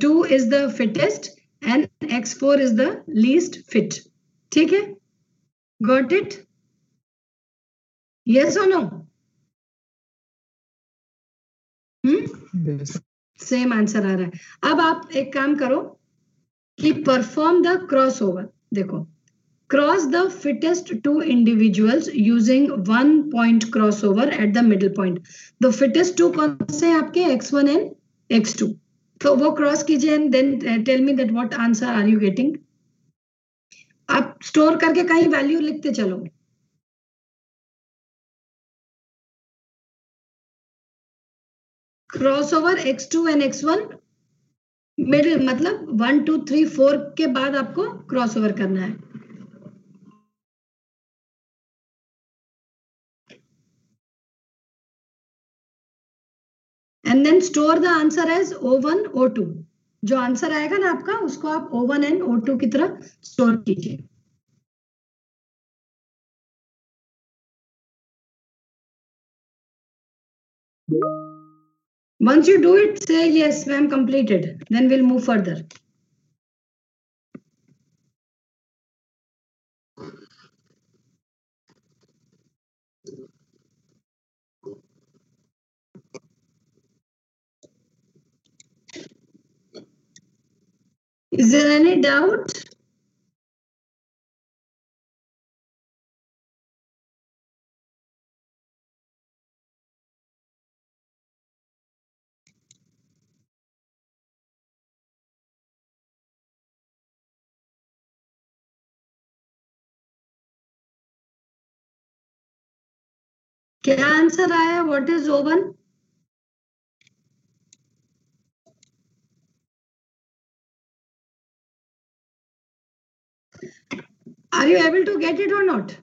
two is the fittest and x four is the least fit ठीक है? Got it yes और no hmm? Same answer आ रहा है। अब आप एक काम करो कि परफॉर्म द क्रॉस ओवर देखो cross the fittest two individuals using one point crossover at the middle point the fittest two कौन से आपके? X one and x two तो वो क्रॉस कीजिए and then tell me that what answer are you getting आप store करके कहीं value लिखते चलो crossover x two and x one middle मतलब वन टू थ्री फोर के बाद आपको क्रॉस ओवर करना है। And then store the answer as O one O two जो आंसर आएगा ना आपका, उसको आप O one and O two की तरह स्टोर कीजिए। Once you do it, say yes, ma'am, completed. Then we'll move further. Is there any doubt? क्या आंसर आया what is O one Are you able to get it or not?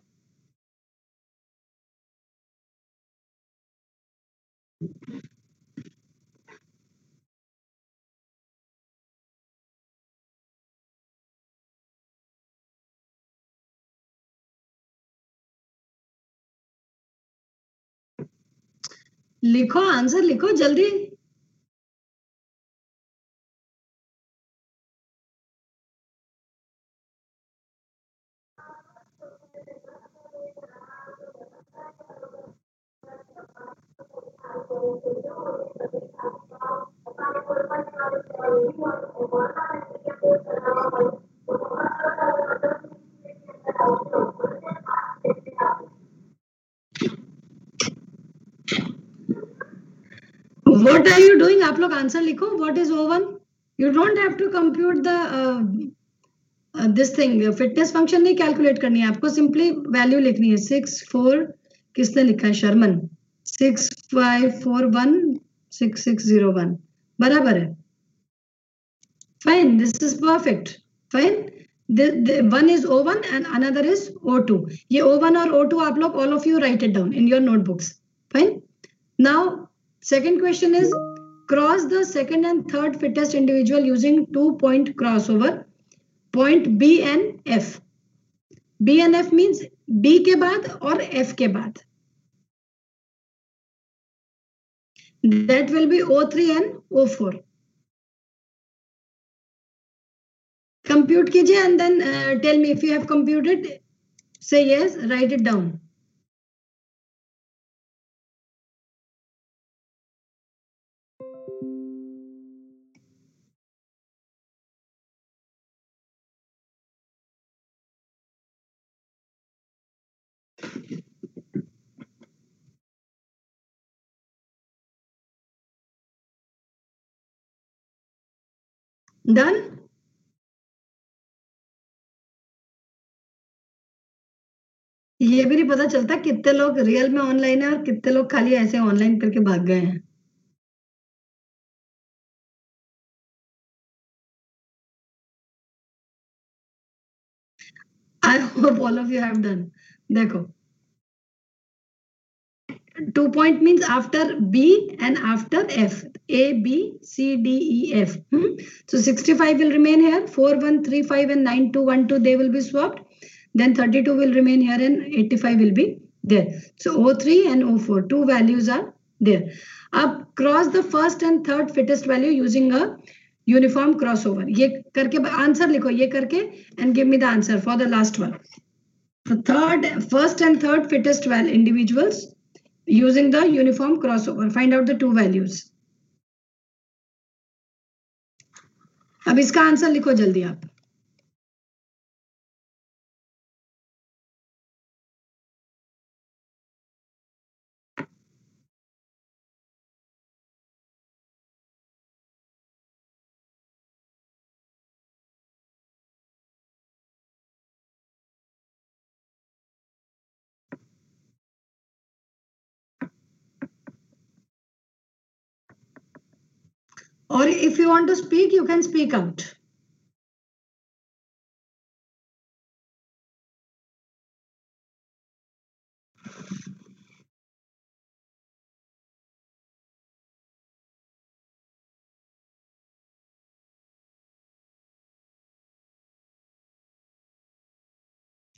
लिखो answer लिखो जल्दी। What are you doing आप लोग answer लिखो is O1 you don't have to compute the uh, uh, this thing. Fitness नहीं calculate करनी है आपको सिंपली वैल्यू लिखनी है। सिक्स फोर किसने लिखा है? Sharman. Six five four one six six zero one बराबर है। Fine this is perfect fine one is O one and another is O two ये ओ वन और ओ टू आप लोग all of you write it down in your notebooks fine now Second question is cross the second and third fittest individual using two point crossover point B and F. B and F means B के बाद और F के बाद. That will be O3 and O4. Compute कीजिए and then uh, tell me if you have computed. Say yes, write it down. Done? ये भी नहीं पता चलता कितने लोग रियल में ऑनलाइन है और कितने लोग खाली ऐसे ऑनलाइन करके भाग गए हैं I hope all of you have done देखो two point means after B and after F. A, B, C, D, E, F. Hmm? So 65 will remain here. 4, 1, 3, 5 and 9, 2, 1, 2, they will be swapped. Then 32 will remain here and 85 will be there. So O3 and O4, two values are there. Up cross the first and third fittest value using a uniform crossover. ये करके answer लिखो ये करके and give me the answer for the last one. The third, first and third fittest well individuals using the uniform crossover. Find out the two values. अब इसका answer लिखो जल्दी आप Or if you want to speak, you can speak out.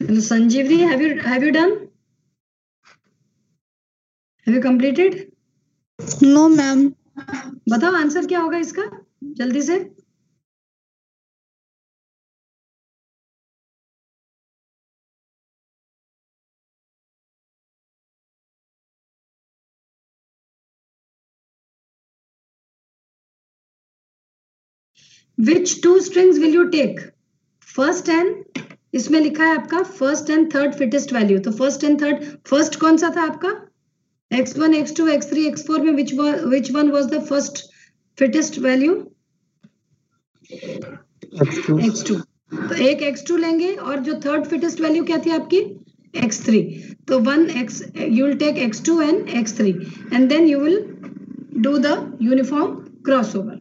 And Sanjeevni, have you have you done? Have you completed? No, ma'am. बताओ answer क्या होगा इसका? जल्दी से। Which two strings will you take? First and, इसमें लिखा है आपका first and third fittest value तो फ़र्स्ट एंड थर्ड फ़र्स्ट कौन सा था आपका? X1 x2 x3 x4 में which was which one was the first fittest value x2 तो एक x2 लेंगे और जो थर्ड फिटेस्ट वैल्यू क्या थी आपकी x3 तो one x you will take x2 and x3 and then you will do the uniform crossover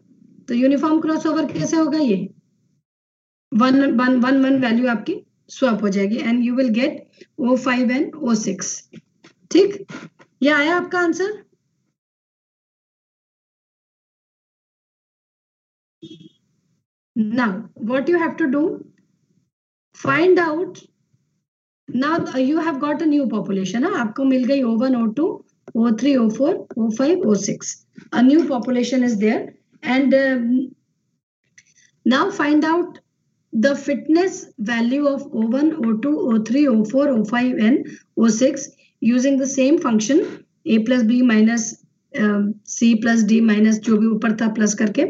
तो यूनिफॉर्म क्रॉसओवर कैसे होगा ये one one one one value आपकी स्वैप हो जाएगी and you will get O five and O six ठीक ये आया आपका answer? Now what you have to do find out now you have got a new population है? आपको मिल गई O one O two O three O four O five O six a new population is there and now find out the fitness value of O one O two O three O four O five and O six the same function a plus b minus um, c plus d minus जो भी ऊपर था plus करके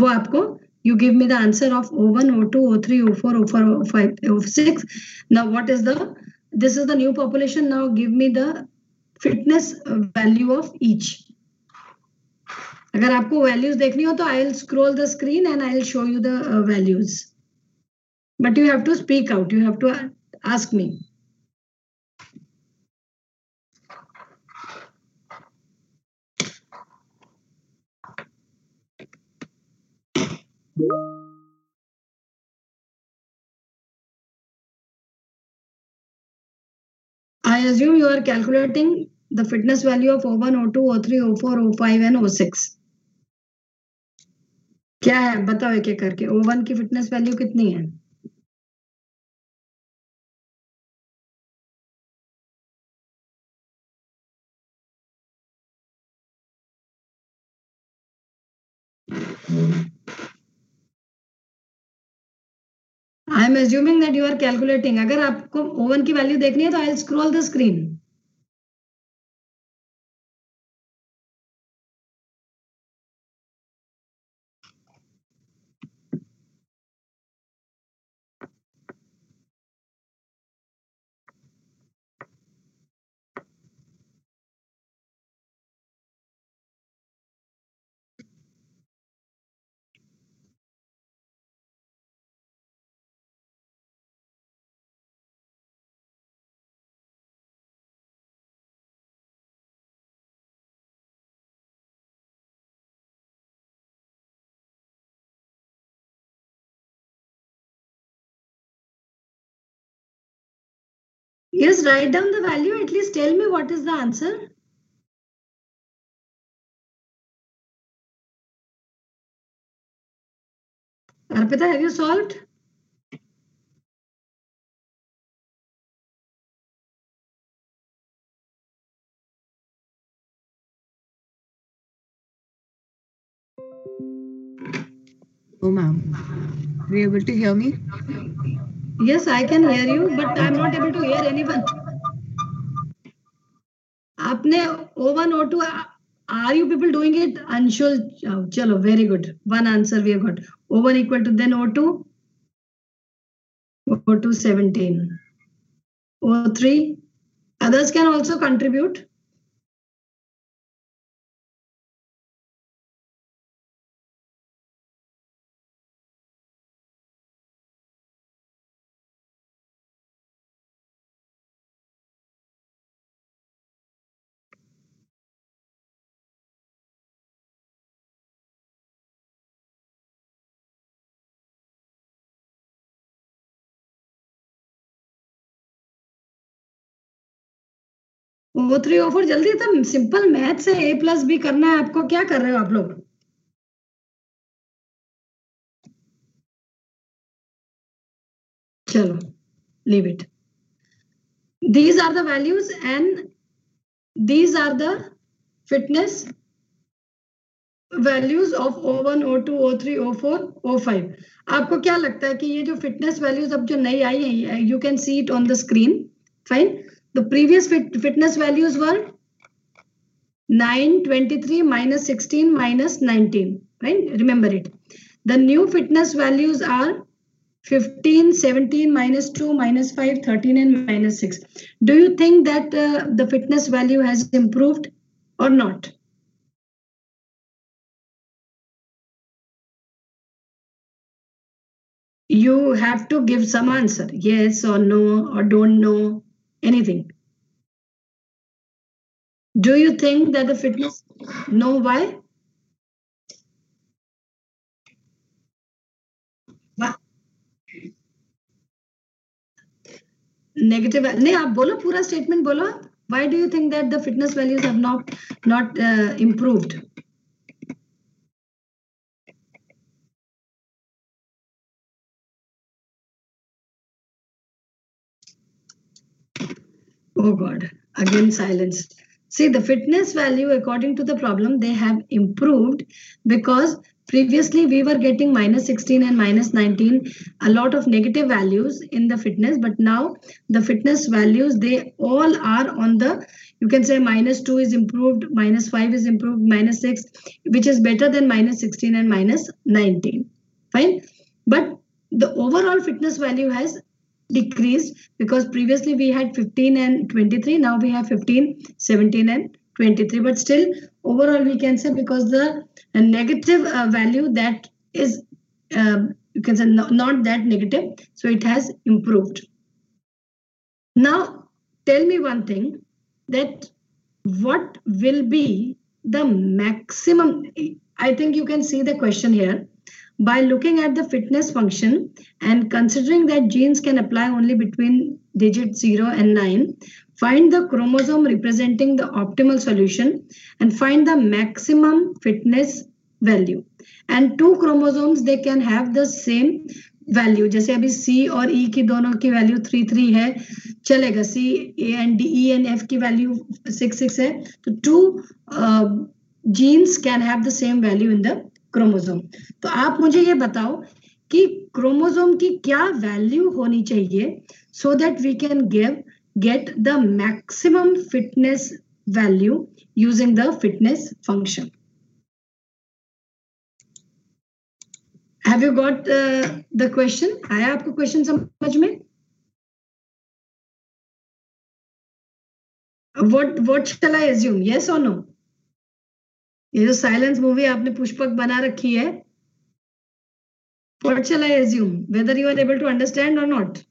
वो आपको you give me the answer of O1 O2 O3 O4 O4 O5 O6 now what is the this is the new population now give me the fitness value of each अगर आपको values देखनी हो तो I will scroll the screen and I will show you the values but you have to speak out you have to ask me I assume you are calculating the fitness value of O1, O2, O3, O4, O5 and O6. क्या है बताओ एक एक करके O1 की fitness value कितनी है I am assuming that you are calculating अगर आपको ओवन की वैल्यू देखनी है तो I scroll the screen Yes, write down the value. At least tell me what is the answer. Arpita, have you solved? Oh, ma'am. Are you able to hear me? Yes, I can hear you, but I'm not able to hear anyone. आपने O1, O2, are you people doing it? Anshul, oh, chalo, very good. One answer we have got. O1 equal to then O2. O2 17. O3. Others can also contribute. O three O four जल्दी तो simple math से A plus B करना है आपको। क्या कर रहे हो आप लोग? चलो leave it. These are the values and these are the fitness values of O1, O2, O3, O4, O5. आपको क्या लगता है कि ये जो फिटनेस वैल्यूज़ अब जो नई आई है you can see it on the screen fine The previous fit, fitness values were 9, 23 minus 16 minus 19, right? Remember it. The new fitness values are 15, 17, minus 2, minus 5, 13 and minus 6. Do you think that uh, the fitness value has improved or not? You have to give some answer, yes or no, or don't know anything. Do you think that the fitness? No, why? Negative. नहीं आप बोलो पूरा statement बोलो. Why do you think that the fitness values have not not uh, improved? Oh God, again silence. See, the fitness value, according to the problem, they have improved because previously we were getting minus 16 and minus 19, a lot of negative values in the fitness, but now the fitness values, they all are on the, you can say minus 2 is improved, minus 5 is improved, minus 6, which is better than minus 16 and minus 19. Fine. But the overall fitness value has decreased because previously we had 15 and 23 now we have 15 17 and 23 but still overall we can say because the negative uh, value that is uh, you can say not, not that negative so it has improved. Now tell me one thing that what will be the maximum i think you can see the question here by looking at the fitness function and considering that genes can apply only between digit 0 and 9, find the chromosome representing the optimal solution and find the maximum fitness value. And two chromosomes, they can have the same value जैसे अभी सी और ई की दोनों की value three three है चलेगा C A and D E and F की value six six है तो two genes can have the same value in the chromosome. तो आप मुझे ये बताओ कि क्रोमोजोम की क्या वैल्यू होनी चाहिए so that we can give get the maximum fitness value using the fitness function have you got the question आया आपको क्वेश्चन समझ में? What what shall i assume? Yes or no? ये जो साइलेंस मूवी आपने पुष्पक बना रखी है what shall I assume? Whether you are able to understand or not?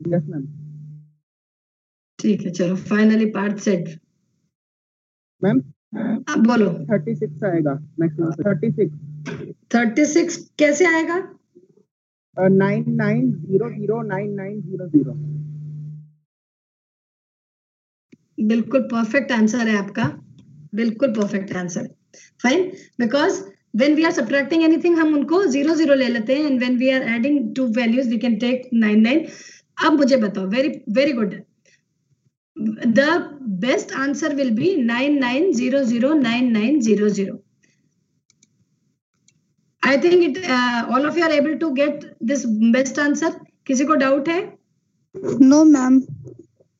Yes, ma'am. ठीक है चलो फाइनली पार्ट सेट मैम आप बोलो थर्टी सिक्स आएगा maximum thirty six thirty six कैसे आएगा ज़ीरो बिल्कुल परफेक्ट आंसर है आपका। बिल्कुल perfect answer fine because when we are subtracting anything, हम उनको ज़ीरो ज़ीरो ले लेते हैं when we are adding two values, we can take nine nine अब मुझे बताओ very very good best answer will be 99009900 i think it uh, all of you are able to get this best answer. किसी को doubt है? No ma'am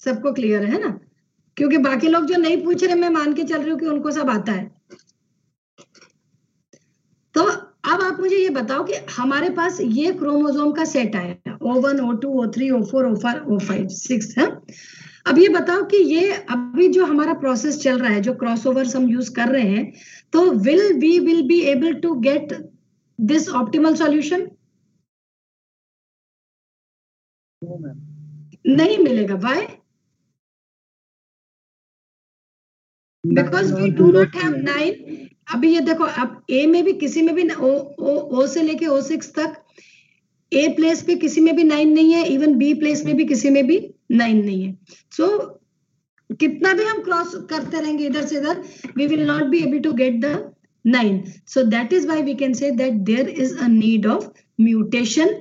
सबको clear है ना? क्योंकि बाकी लोग जो नहीं पूछ रहे मैं मान के चल रही हूँ कि उनको सब आता है। तो अब आप मुझे ये बताओ कि हमारे पास ये क्रोमोजोम का सेट आया O one O two O three O four O five O five six है? अब ये बताओ कि ये अभी जो हमारा प्रोसेस चल रहा है जो क्रॉसओवर्स हम यूज़ कर रहे हैं तो will we will be able to get optimal solution no ma'am नहीं मिलेगा। Why because we do not have nine अभी ये देखो अब ए में भी किसी में भी ओ ओ ओ से लेके ओ सिक्स तक ए प्लेस पे किसी में भी नाइन नहीं है इवन बी प्लेस में भी किसी में भी नाइन नहीं है। सो कितना भी हम क्रॉस करते रहेंगे इधर से इधर we will not be able to get the nine so that is why we can say that there is a need of mutation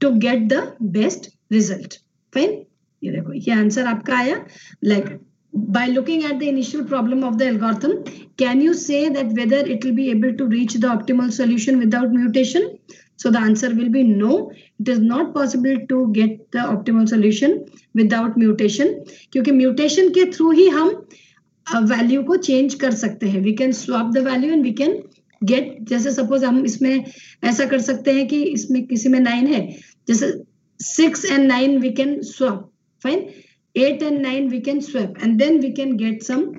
to get the best result fine ये देखो ये आंसर आपका आया like by looking at the initial problem of the algorithm can you say that whether it will be able to reach the optimal solution without mutation so the answer will be no it is not possible to get the optimal solution without mutation क्योंकि mutation के through ही हम value को change कर सकते हैं. We can swap the value and we can get जैसे suppose हम इसमें ऐसा कर सकते हैं कि इसमें किसी में नाइन है. जैसे six and nine we can swap fine eight and nine we can swap and then we can get some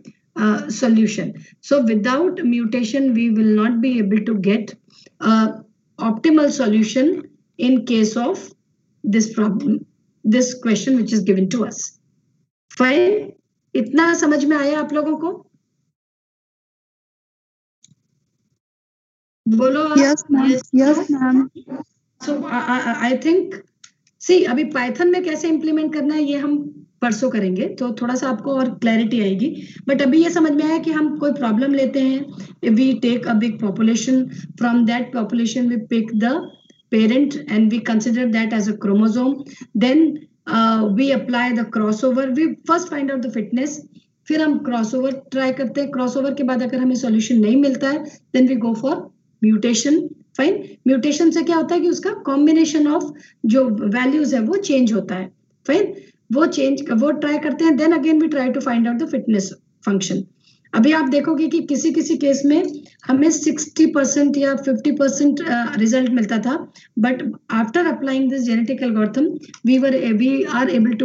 solution so without mutation we will not be able to get optimal solution in case of this problem this question which is given to us fine इतना समझ में आया आप लोगों को? बोलो yes yes ma'am so I think see अभी Python में कैसे इम्प्लीमेंट करना है ये हम परसों करेंगे तो थोड़ा सा आपको और क्लैरिटी आएगी। बट अभी ये समझ में आया कि हम कोई प्रॉब्लम लेते हैं। We take a big population from that population we pick the parent and we consider that as a chromosome then uh, apply the crossover we first find out the fitness फिर हम crossover try करते हैं। Crossover के बाद अगर हमें solution नहीं मिलता है then we go for mutation fine mutation से क्या होता है कि उसका कॉम्बिनेशन ऑफ़ जो वैल्यूज़ है वो चेंज होता है। फाइन वो चेंज वो ट्राई करते हैं then again we try to find out the fitness function अभी आप देखोगे कि किसी किसी केस में हमें 60 परसेंट या 50 परसेंट रिज़ल्ट मिलता था but after applying this genetic algorithm we were we are able to